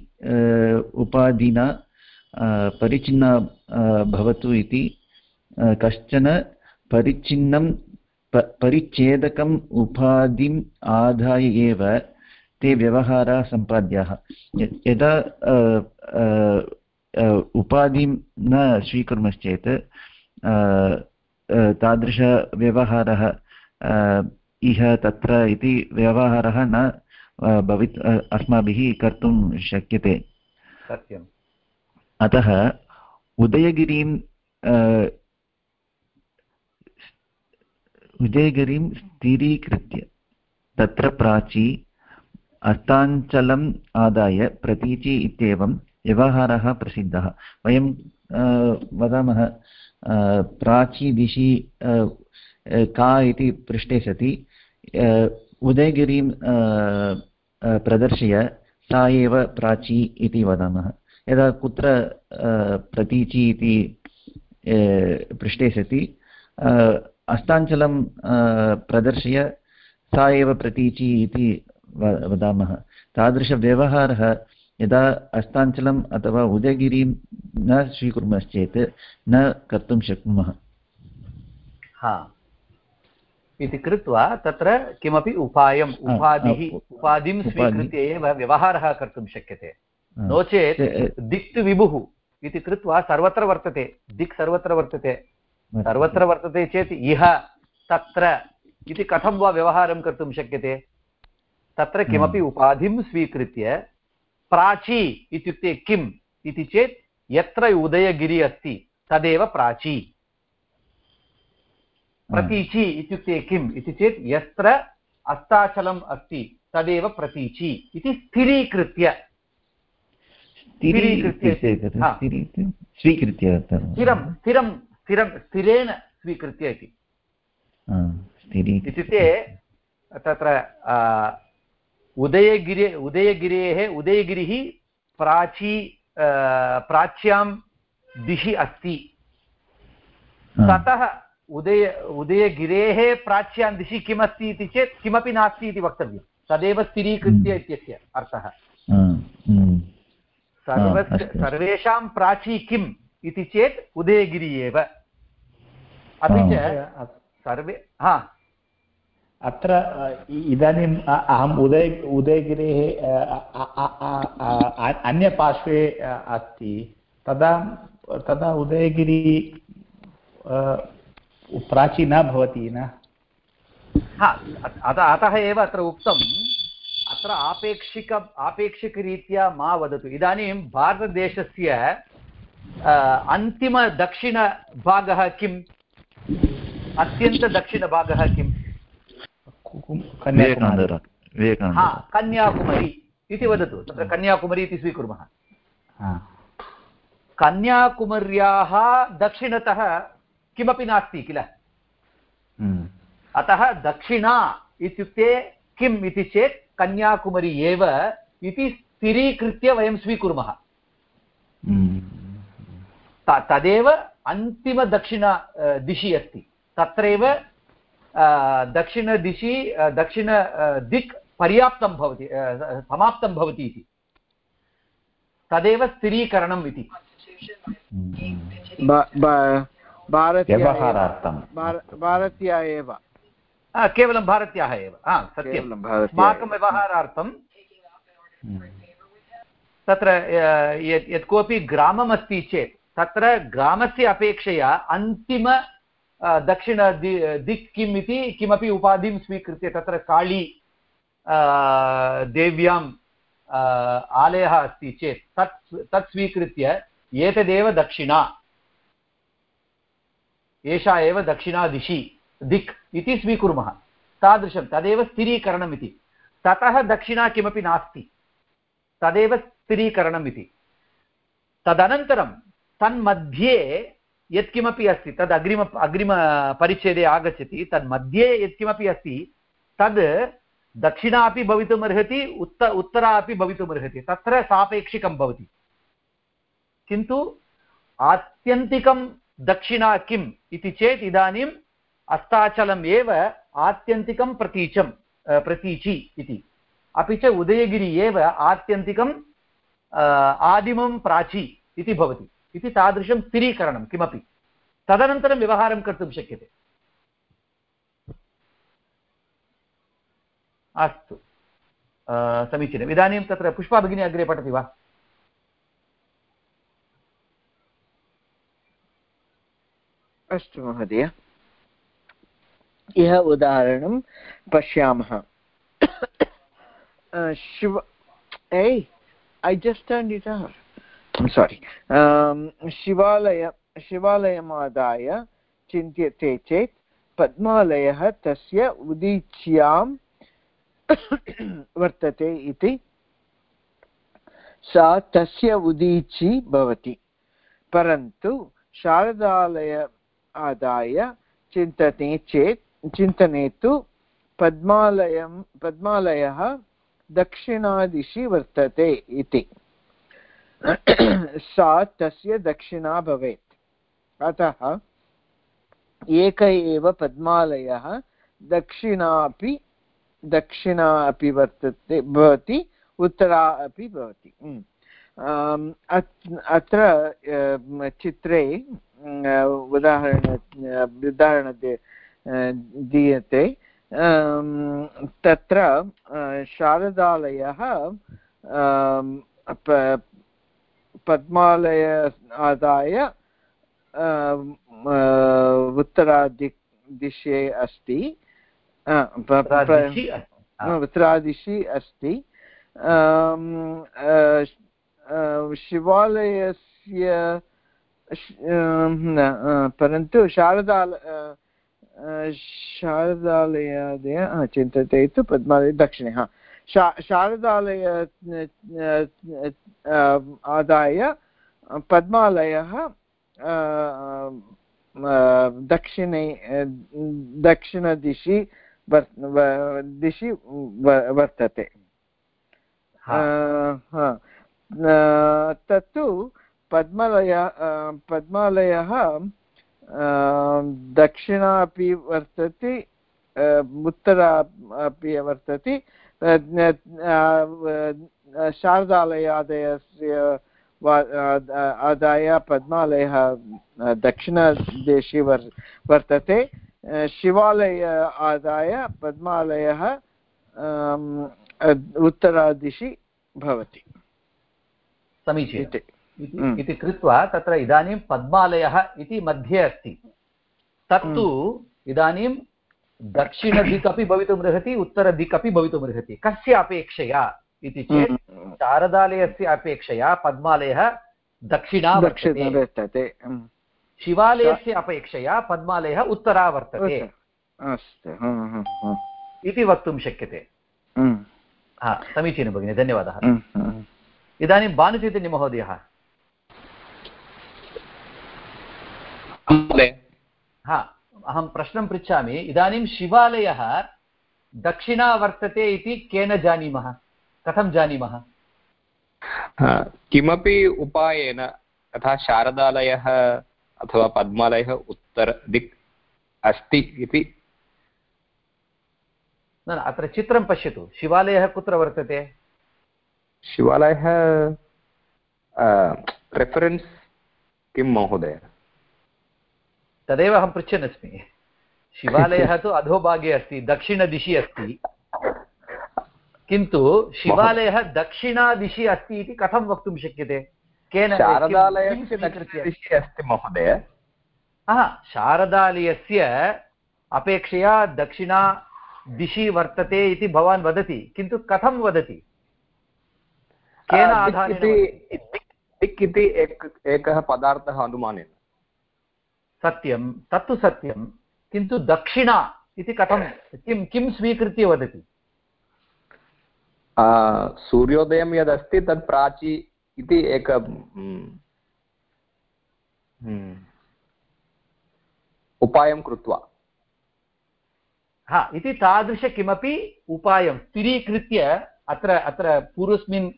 उपाधिना परिच्छिन्ना भवतु इति कश्चन परिच्छिन्नं परिच्छेदकम् उपाधिम् आदाय एव ते व्यवहाराः सम्पाद्याः। यदा उपाधिं न स्वीकुर्मश्चेत् तादृशव्यवहारः इह तत्र इति व्यवहारः न भवित् अस्माभिः कर्तुं शक्यते। सत्यम्। अतः उदयगिरिं उदयगिरिं स्थिरीकृत्य तत्र प्राची अस्ताञ्चलम् आदाय प्रतीचि इत्येवं व्यवहारः प्रसिद्धः। वयं वदामः प्राची दिशि का इति पृष्टे सति। उदयगिरिं प्रदर्शय, सा एव प्राची इति वदामः। यदा कुत्र प्रतीचि इति पृष्टे सति अस्ताञ्चलं प्रदर्शय, सा एव प्रतीचि इति वदामः। तादृशव्यवहारः यदा अस्ताञ्चलम् अथवा उदयगिरिं न स्वीकुर्मश्चेत् न कर्तुं शक्नुमः। हा। इति कृत्वा तत्र किमपि उपायम् उपाधिः उपाधिं स्वीकृत्य एव व्यवहारः कर्तुं शक्यते। नो चेत् दिक् विभुः इति कृत्वा सर्वत्र वर्तते। दिक् सर्वत्र वर्तते। सर्वत्र वर्तते चेत् इह तत्र इति कथं वा व्यवहारं कर्तुं शक्यते? तत्र किमपि उपाधिं स्वीकृत्य प्राची इत्युक्ते किम् इति चेत् यत्र उदयगिरि अस्ति तदेव प्राची। प्रतीचि इत्युक्ते किम् इति चेत् यत्र अस्ताचलम् अस्ति तदेव प्रतीचि इति स्थिरीकृत्य। स्वीकृत्य स्थिरं स्थिरं स्थिरं स्थिरेण स्वीकृत्य इति। इत्युक्ते तत्र उदयगिरि उदयगिरेः उदयगिरिः प्राची प्राच्यां दिशि अस्ति। ततः उदय उदयगिरेः प्राच्यां दिशि किमस्ति इति चेत् किमपि नास्ति इति वक्तव्यं। तदेव स्थिरीकृत्य इत्यस्य अर्थः। सर्व सर्वेषां प्राची किम् इति चेत् उदयगिरि एव अपि च सर्वे हा। अत्र इदानीम् अहम् उदय, उदयगिरेः अन्यपार्श्वे अस्ति। तदा तदा उदयगिरि प्राची न भवति न? हा, अतः एव अत्र उक्तम्। अत्र आपेक्षिक, आपेक्षिकरीत्या मा वदतु। इदानीं भारतदेशस्य अन्तिमदक्षिणभागः किम्? अत्यन्तदक्षिणभागः किम्? कन्याकुमारी। इति वदतु तत्र कन्याकुमारी इति स्वीकुर्मः। कन्याकुमार्याः दक्षिणतः किमपि नास्ति किल? अतः दक्षिणा इत्युक्ते किम् इति चेत् कन्याकुमारी एव इति स्थिरीकृत्य वयं स्वीकुर्मः। तदेव अन्तिमदक्षिण दिशि अस्ति। तत्रैव दक्षिणदिशि दक्षिण दिक् पर्याप्तं भवति समाप्तं भवति इति। तदेव स्थिरीकरणम् इति। व्यवहारार्थं भारत्या एव। केवलं भारत्याः एव। हा सत्यम्। अस्माकं व्यवहारार्थं तत्र यत् कोऽपि ग्रामम् अस्ति चेत् तत्र ग्रामस्य अपेक्षया अन्तिम दक्षिण दिक् किम् इति किमपि उपाधिं स्वीकृत्य तत्र काळी देव्याम् आलयः अस्ति चेत् तत् तत् स्वीकृत्य एतदेव दक्षिणा एषा एव दक्षिणादिशि दिक् इति स्वीकुर्मः तादृशं तदेव स्थिरीकरणम् इति ततः दक्षिणा किमपि नास्ति तदेव स्थिरीकरणम् इति तदनन्तरं तन्मध्ये यत्किमपि अस्ति, तद् अग्रिम अग्रिमपरिच्छेदे आगच्छति तन्मध्ये यत्किमपि अस्ति, तद् दक्षिणा अपि भवितुमर्हति, उत्त उत्तरा अपि भवितुमर्हति, तत्र सापेक्षिकं भवति। किन्तु आत्यन्तिकं दक्षिणा किम् इति चेत् इदानीम् अस्ताचलम् एव आत्यन्तिकं प्रतीचं प्रतीचि इति। अपि च उदयगिरि एव आत्यन्तिकं आदिमं प्राची इति भवति। इति तादृशं स्थिरीकरणं किमपि। तदनन्तरं व्यवहारं कर्तुं शक्यते। अस्तु। समीचीनम्। इदानीं तत्र पुष्पा भगिनी अग्रे पठति वा? अस्तु महोदय। यः उदाहरणं पश्यामः। Shiva I I just turn it sorry शिवालय शिवालयमादाय चिन्त्यते चेत् पद्मालयः तस्य उदीच्यां वर्तते इति। सा तस्य उदीची भवति। परन्तु शारदालय आदाय चिन्तने चेत्, चिन्तने तु पद्मालयं, पद्मालयः दक्षिणादिशि वर्तते इति। सा तस्य दक्षिणा भवेत्। अतः एक एव पद्मालयः दक्षिणापि दक्षिणा अपि वर्तते, भवति, उत्तरा अपि भवति। अत्र चित्रे उदाहरण उदाहरण दीयते। तत्र शारदालयः पद्मालय आदाय उत्तरादिक् दिशे अस्ति उत्तरादिशि अस्ति शिवालयस्य परन्तु शारदाल शारदालयादय चिन्तते तु पद्मालय दक्षिणे हा। शा शारदालय आदाय पद्मालयः दक्षिणे दक्षिणदिशि दिशि वर्तते तत्तु पद्मालय पद्मालयः दक्षिणा अपि वर्तते उत्तरा अपि वर्तते शारदालयादयस्य आदाय पद्मालयः दक्षिणदेशे वर् वर्तते शिवालय आदाय पद्मालयः उत्तरादिशि भवति। समीचीनम्। इति। कृत्वा तत्र इदानीं पद्मालयः इति मध्ये अस्ति। तत्तु इदानीं दक्षिणदिक् अपि भवितुमर्हति उत्तरदिक् अपि भवितुमर्हति। कस्य अपेक्षया इति चेत् शारदालयस्य अपेक्षया पद्मालयः दक्षिणा वर्तते। शिवालयस्य अपेक्षया पद्मालयः उत्तरा वर्तते। इति वक्तुं शक्यते। हा समीचीनं भगिनि धन्यवादः। इदानीं भानुचैतन्यमहोदयः। हा। अहं प्रश्नं पृच्छामि इदानीं शिवालयः दक्षिणा वर्तते इति केन जानीमः? कथं जानीमः? किमपि उपायेन तथा शारदालयः अथवा पद्मालयः उत्तरदिक् अस्ति इति? न अत्र चित्रं पश्यतु। शिवालयः कुत्र वर्तते? शिवालयः रेफरेन्स् किं महोदय? तदेव अहं पृच्छन् अस्मि शिवालयः तु अधोभागे अस्ति दक्षिणदिशि अस्ति। किन्तु शिवालयः दक्षिणादिशि अस्ति इति कथं वक्तुं शक्यते? केन अस्ति महोदय। हा शारदालयस्य अपेक्षया दक्षिणा दिशि वर्तते इति भवान् वदति किन्तु कथं वदति? केन आधारेण दिक् इति एकः पदार्थः अनुमानेन सत्यं तत्तु सत्यं किन्तु दक्षिणा इति कथं? किं किं स्वीकृत्य वदति? सूर्योदयं यदस्ति तत् प्राची इति एक हम्म, हम्म, उपायं कृत्वा। हा इति तादृश किमपि उपायं स्थिरीकृत्य अत्र अत्र पूर्वस्मिन्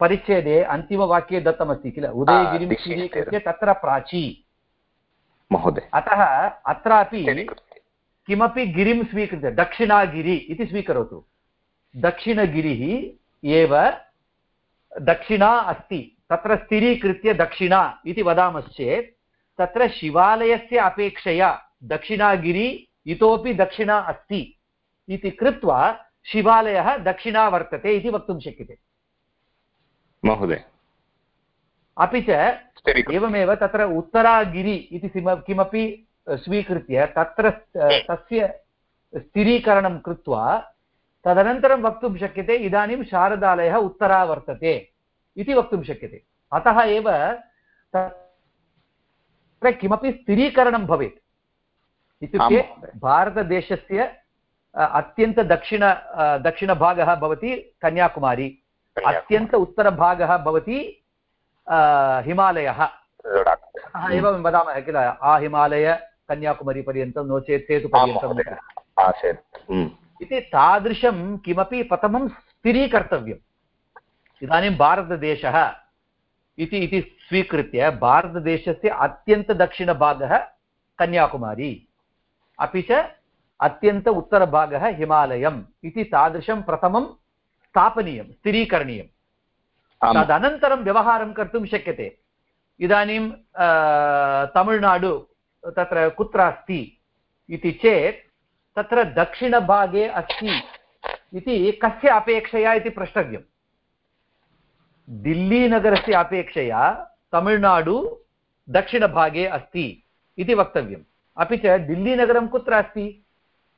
परिच्छेदे अन्तिमवाक्ये दत्तमस्ति किल? उदयगिरिं स्थिरीकृत्य तत्र प्राची। महोदय। अतः अत्रापि किमपि गिरिं स्वीकृत्य दक्षिणागिरि इति स्वीकरोतु। दक्षिणगिरिः एव दक्षिणा अस्ति। तत्र स्थिरीकृत्य दक्षिणा इति वदामश्चेत् तत्र शिवालयस्य अपेक्षया दक्षिणागिरि इतोपि दक्षिणा अस्ति इति कृत्वा शिवालयः दक्षिणा वर्तते इति वक्तुं शक्यते। महोदय। अपि च एवमेव तत्र उत्तरागिरि इति किमपि स्वीकृत्य तत्र तस्य स्थिरीकरणं कृत्वा तदनन्तरं वक्तुं शक्यते इदानीं शारदालयः उत्तरा वर्तते इति वक्तुं शक्यते। अतः एव तत्र किमपि स्थिरीकरणं भवेत्। इत्युक्ते भारतदेशस्य अत्यन्तदक्षिण दक्षिणभागः भवति कन्याकुमारी। अत्यन्त उत्तरभागः भवति हिमालयः एवं वदामः किल आहिमालय कन्याकुमारीपर्यन्तं नो चेत् सेतुपर्यन्तम् हम्म। इति तादृशं किमपि प्रथमं स्थिरीकर्तव्यम् इदानीं भारतदेशः इति इति स्वीकृत्य भारतदेशस्य अत्यन्तदक्षिणभागः कन्याकुमारी अपि च अत्यन्त उत्तरभागः हिमालयम् इति तादृशं प्रथमं स्थापनीयं स्थिरीकरणीयं तदनन्तरं व्यवहारं कर्तुं शक्यते। इदानीं तमिळ्नाडु तत्र कुत्र अस्ति इति चेत्, तत्र दक्षिणभागे अस्ति इति कस्य अपेक्षया इति प्रष्टव्यम्। दिल्लीनगरस्य अपेक्षया तमिळ्नाडु दक्षिणभागे अस्ति इति वक्तव्यम्। अपि च दिल्लीनगरं कुत्र अस्ति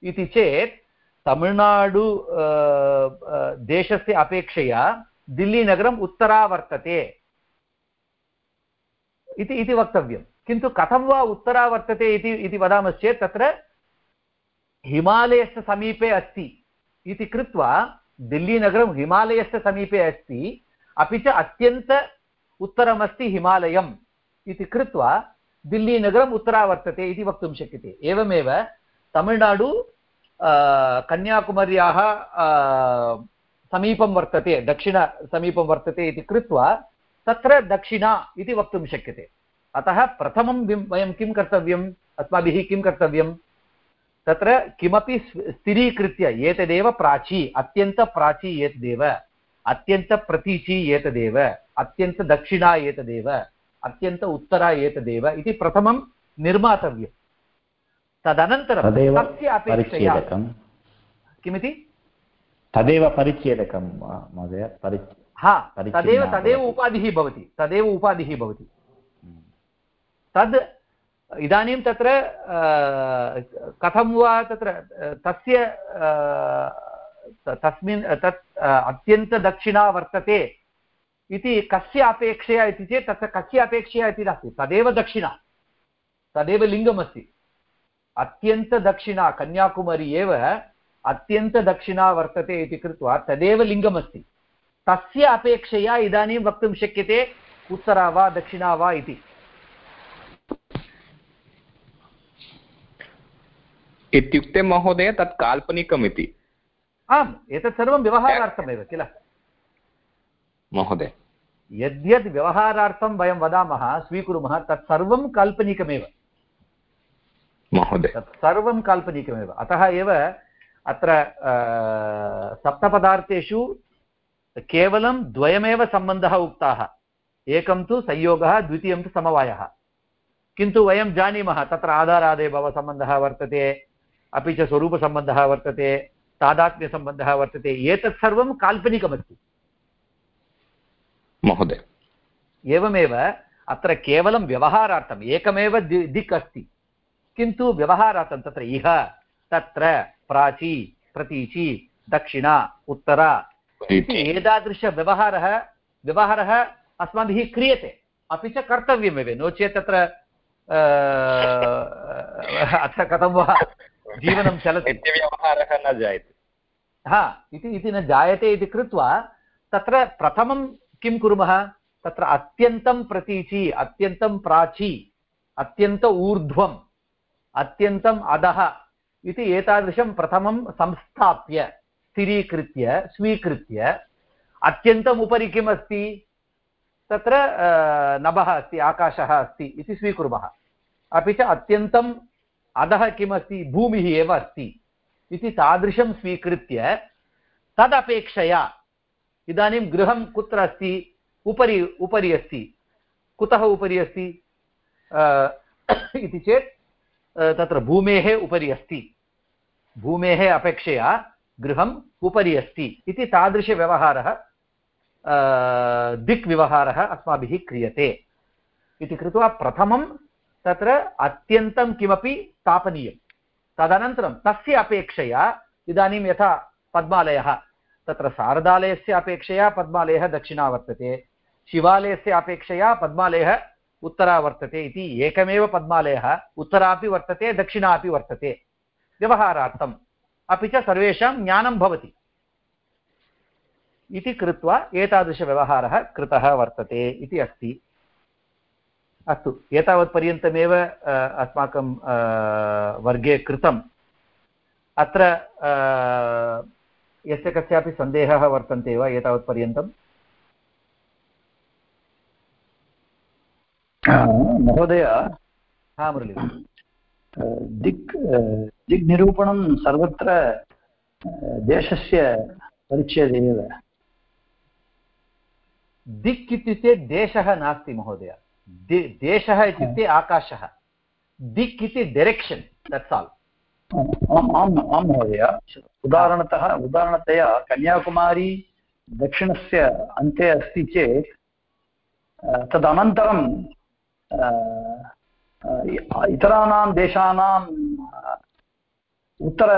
इति चेत्, तमिळ्नाडु देशस्य अपेक्षया दिल्लीनगरम् उत्तरा वर्तते इति इति वक्तव्यं किन्तु कथं वा उत्तरा वर्तते इति इति वदामश्चेत् तत्र हिमालयस्य समीपे अस्ति इति कृत्वा दिल्लीनगरं हिमालयस्य समीपे अस्ति अपि च अत्यन्त उत्तरमस्ति हिमालयम् इति कृत्वा दिल्लीनगरम् उत्तरा वर्तते इति वक्तुं शक्यते एवमेव तमिळ्नाडु कन्याकुमार्याः समीपं वर्तते दक्षिणसमीपं वर्तते इति कृत्वा तत्र दक्षिणा इति वक्तुं शक्यते। अतः प्रथमं वयं किं कर्तव्यम् अस्माभिः किं कर्तव्यं? तत्र किमपि स्थिरीकृत्य एतदेव प्राची अत्यन्तप्राची एतदेव अत्यन्तप्रतीची एतदेव अत्यन्तदक्षिणा एतदेव अत्यन्त उत्तरा एतदेव इति प्रथमं निर्मातव्यं। तदनन्तरं तस्य अपेक्षया किमिति? तदेव परिच्छेदकं महोदय परि हा तदेव तदेव उपाधिः भवति तदेव उपाधिः भवति। तद् इदानीं तत्र कथं वा तत्र तस्य तस्मिन् तत् अत्यन्तदक्षिणा वर्तते इति कस्य अपेक्षया इति चेत् तत्र कस्य अपेक्षया इति नास्ति तदेव दक्षिणा तदेव लिङ्गमस्ति। अत्यन्तदक्षिणा कन्याकुमारी एव अत्यन्तदक्षिणा वर्तते इति कृत्वा तदेव लिङ्गमस्ति। तस्य अपेक्षया इदानीं वक्तुं शक्यते उत्तरा वा दक्षिणा वा इति। इत्युक्ते महोदय तत् काल्पनिकम् इति आम् एतत् सर्वं व्यवहारार्थमेव किल? महोदय। यद्यद् व्यवहारार्थं वयं वदामः स्वीकुर्मः तत् सर्वं काल्पनिकमेव। महोदय। तत् सर्वं काल्पनिकमेव। अतः एव अत्र सप्तपदार्थेषु केवलं द्वयमेव सम्बन्धः उक्ताः। एकं तु संयोगः द्वितीयं तु समवायः। किन्तु वयं जानीमः तत्र आधारादेभवसम्बन्धः वर्तते अपि च स्वरूपसम्बन्धः वर्तते तादात्म्यसम्बन्धः वर्तते एतत् सर्वं काल्पनिकमस्ति। महोदय। एवमेव अत्र केवलं व्यवहारार्थम् एकमेव दि दिक् अस्ति। किन्तु व्यवहारार्थं तत्र इह तत्र प्राची प्रतीची दक्षिणा उत्तरा। इति एतादृशव्यवहारः व्यवहारः अस्माभिः क्रियते। अपि च कर्तव्यमेव। नो चेत् तत्र अत्र कथं वा जीवनं चलति। व्यवहारः न जायते। हा इति इति न जायते इति कृत्वा तत्र प्रथमं किं कुर्मः? तत्र अत्यन्तं प्रतीचि अत्यन्तं प्राची अत्यन्त ऊर्ध्वम् अत्यन्तम् अधः। इति एतादृशं प्रथमं संस्थाप्य, स्थिरीकृत्य, स्वीकृत्य। अत्यन्तम् उपरि किम् अस्ति? तत्र नभः अस्ति, आकाशः अस्ति इति स्वीकुर्मः। अपि च अत्यन्तम् अधः किमस्ति भूमिः एव अस्ति इति तादृशं स्वीकृत्य तदपेक्षया इदानीं गृहं कुत्र अस्ति? उपरि उपरि अस्ति। कुतः उपरि अस्ति? इति चेत् तत्र भूमेः उपरि अस्ति। भूमेः अपेक्षया गृहम् उपरि अस्ति इति तादृशव्यवहारः दिक्व्यवहारः अस्माभिः क्रियते। इति कृत्वा प्रथमं तत्र अत्यन्तं किमपि स्थापनीयं तदनन्तरं तस्य अपेक्षया, इदानीं यथा पद्मालयः, तत्र शारदालयस्य अपेक्षया पद्मालयः दक्षिणा वर्तते। शिवालयस्य अपेक्षया पद्मालयः उत्तरा वर्तते इति, एकमेव पद्मालयः, उत्तरापि वर्तते दक्षिणा अपि वर्तते। व्यवहारार्थम्। अपि च सर्वेषां ज्ञानं भवति। इति कृत्वा एतादृशव्यवहारः कृतः वर्तते इति अस्ति। अस्तु, एतावत्पर्यन्तमेव अस्माकं वर्गे कृतम्। अत्र यस्य कस्यापि सन्देहः वर्तन्ते वा एतावत्पर्यन्तम्? महोदय. हा मुरळि दिक् दिग्निरूपणं सर्वत्र देशस्य परिचयः एव. दिक् इत्युक्ते देशः नास्ति महोदय. देशः इत्युक्ते आकाशः. दिक् इति डैरेक्षन् दट्स् आल् आम् आम् आं महोदय. उदाहरणतः उदाहरणतया कन्याकुमारी दक्षिणस्य अन्ते अस्ति चेत् तदनन्तरं इतराणां देशानाम् उत्तर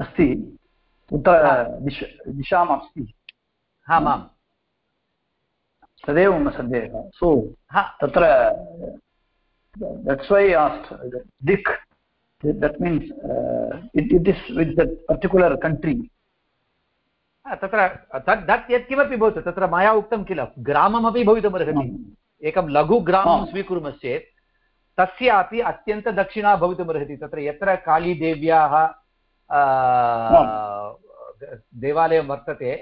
अस्ति उत्तरदिश दिशाम् अस्ति आमाम् तदेव मम सन्देहः सो तत्र that's why I asked Dick that means uh, it, it is with that particular country तत्र तत् तत् यत्किमपि भवतु तत्र मया उक्तं किल? ग्राममपि भवितुमर्हति एकं लघुग्रामं स्वीकुर्मश्चेत् तस्यापि अत्यन्तदक्षिणा भवितुमर्हति तत्र यत्र कालीदेव्याः देवालयं वर्तते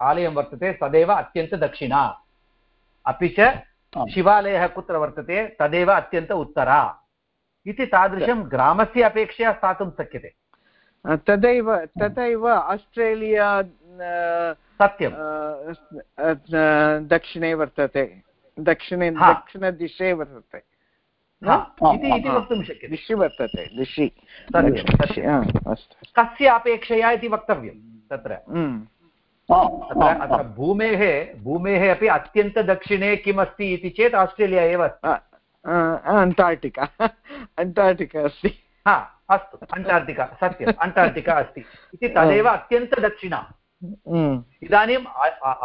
आलयं वर्तते तदेव अत्यन्तदक्षिणा अपि च शिवालयः कुत्र वर्तते तदेव अत्यन्त उत्तरा। इति तादृशं ग्रामस्य अपेक्षया स्थातुं शक्यते। तदैव तथैव आस्ट्रेलिया सत्यं दक्षिणे वर्तते। दक्षिणे दक्षिणदिशे वर्तते। इति वक्तुं शक्यते। दिशि वर्तते दिशि। कस्य अपेक्षया इति वक्तव्यं तत्र? अत्र अत्र भूमेः भूमेः अपि अत्यन्तदक्षिणे किम् अस्ति इति चेत् आस्ट्रेलिया एव अस्ति। अन्टार्टिका अन्टार्टिका अस्ति। हा अस्तु। अन्टार्टिका सत्यम्। अन्टार्टिका अस्ति। इति तदेव अत्यन्तदक्षिणा। इदानीम्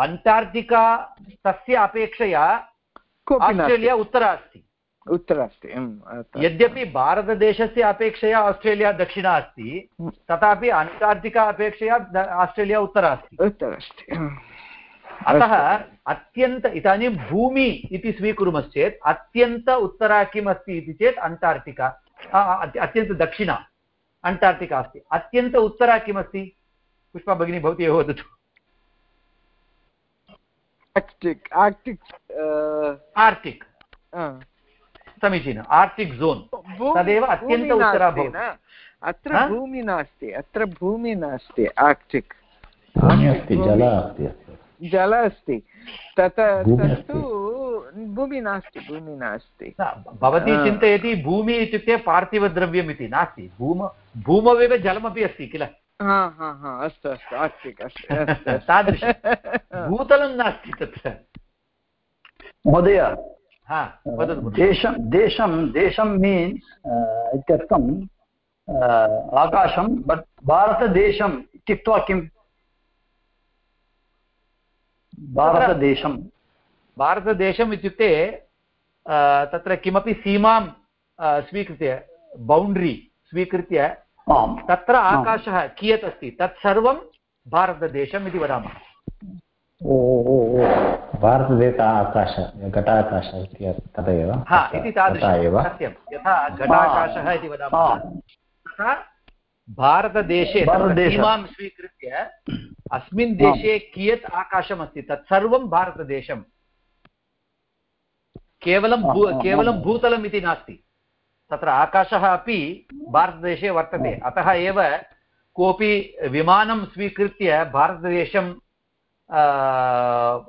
अन्टार्टिका तस्य अपेक्षया आस्ट्रेलिया उत्तरा अस्ति। उत्तरा अस्ति यद्यपि भारतदेशस्य अपेक्षया आस्ट्रेलिया दक्षिणा अस्ति तथापि अन्टार्टिका अपेक्षया आस्ट्रेलिया उत्तरा अस्ति। उत्तरा अस्ति अतः अत्यन्त इदानीं भूमि इति स्वीकुर्मश्चेत् अत्यन्त उत्तरा किम् अस्ति इति चेत् अन्टार्टिका अत्यन्तदक्षिणा अन्टार्टिका अस्ति। अत्यन्त उत्तरा किमस्ति पुष्पा भगिनी भवती एव वदतु। Arctic Arctic Arctic. समीचीनम् आर्टिक् जोन्। तदेव अत्यन्त उत्तरा भवति। अत्र भूमि नास्ति अत्र भूमि नास्ति आर्टिक्। जल अस्ति जल अस्ति। तत् तत्तु भूमि नास्ति भूमि नास्ति। भवती चिन्तयति भूमि इत्युक्ते पार्थिवद्रव्यम् इति नास्ति। भूम भूमवेव जलमपि अस्ति किल? अस्तु अस्तु अस्ति तादृश। भूतलं नास्ति तत्र। महोदय। देशं देशं देशं मीन्स् इत्यर्थम् आकाशं बट् भारतदेशम् इत्युक्त्वा किम् भारतदेशं। भारतदेशम् इत्युक्ते तत्र किमपि सीमां स्वीकृत्य बौण्ड्री स्वीकृत्य तत्र आकाशः कियत् अस्ति तत्सर्वं भारतदेशम् इति वदामः। भारतदेश आकाश घटाकाश इति तदेव हा इति तादृशं। सत्यं। यथा घटाकाशः इति वदामः। तथा भारतदेशे सीमां स्वीकृत्य अस्मिन् देशे कियत् आकाशमस्ति? तत्सर्वं भारतदेशं। केवलं भू केवलं भूतलम् इति नास्ति। तत्र आकाशः अपि भारतदेशे वर्तते। अतः एव कोऽपि विमानं स्वीकृत्य भारतदेशं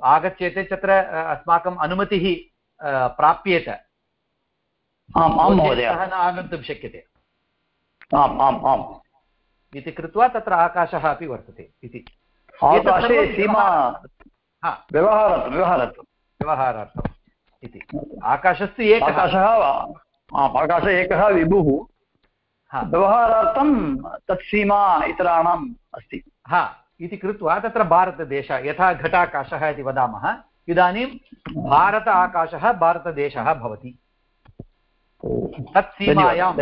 आगच्छेत् तत्र अस्माकम् अनुमतिः प्राप्येत। सः न आगन्तुं शक्यते। आम् आम् आम्। इति कृत्वा तत्र आकाशः अपि वर्तते इति। व्यवहारार्थं व्यवहारार्थं व्यवहारार्थम् इति। आकाशस्य एकः। आकाशः एकः विभुः। व्यवहारार्थं तत् सीमा इतराणाम् अस्ति। हा इति कृत्वा तत्र भारतदेशः यथा घटाकाशः इति वदामः इदानीं भारत आकाशः भारतदेशः भवति। तत् सीमायां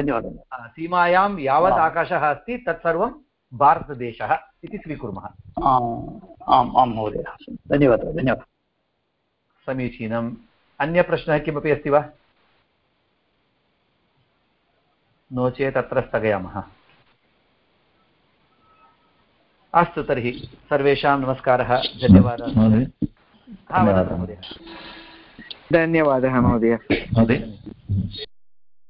सीमायां यावत् आकाशः अस्ति तत्सर्वं भारतदेशः इति स्वीकुर्मः। आम् आं महोदय धन्यवादः धन्यवादः। समीचीनम्। अन्यप्रश्नः किमपि अस्ति वा? नो चेत् अत्र स्थगयामः। अस्तु तर्हि सर्वेषां नमस्कारः धन्यवादः। धन्यवादः महोदय।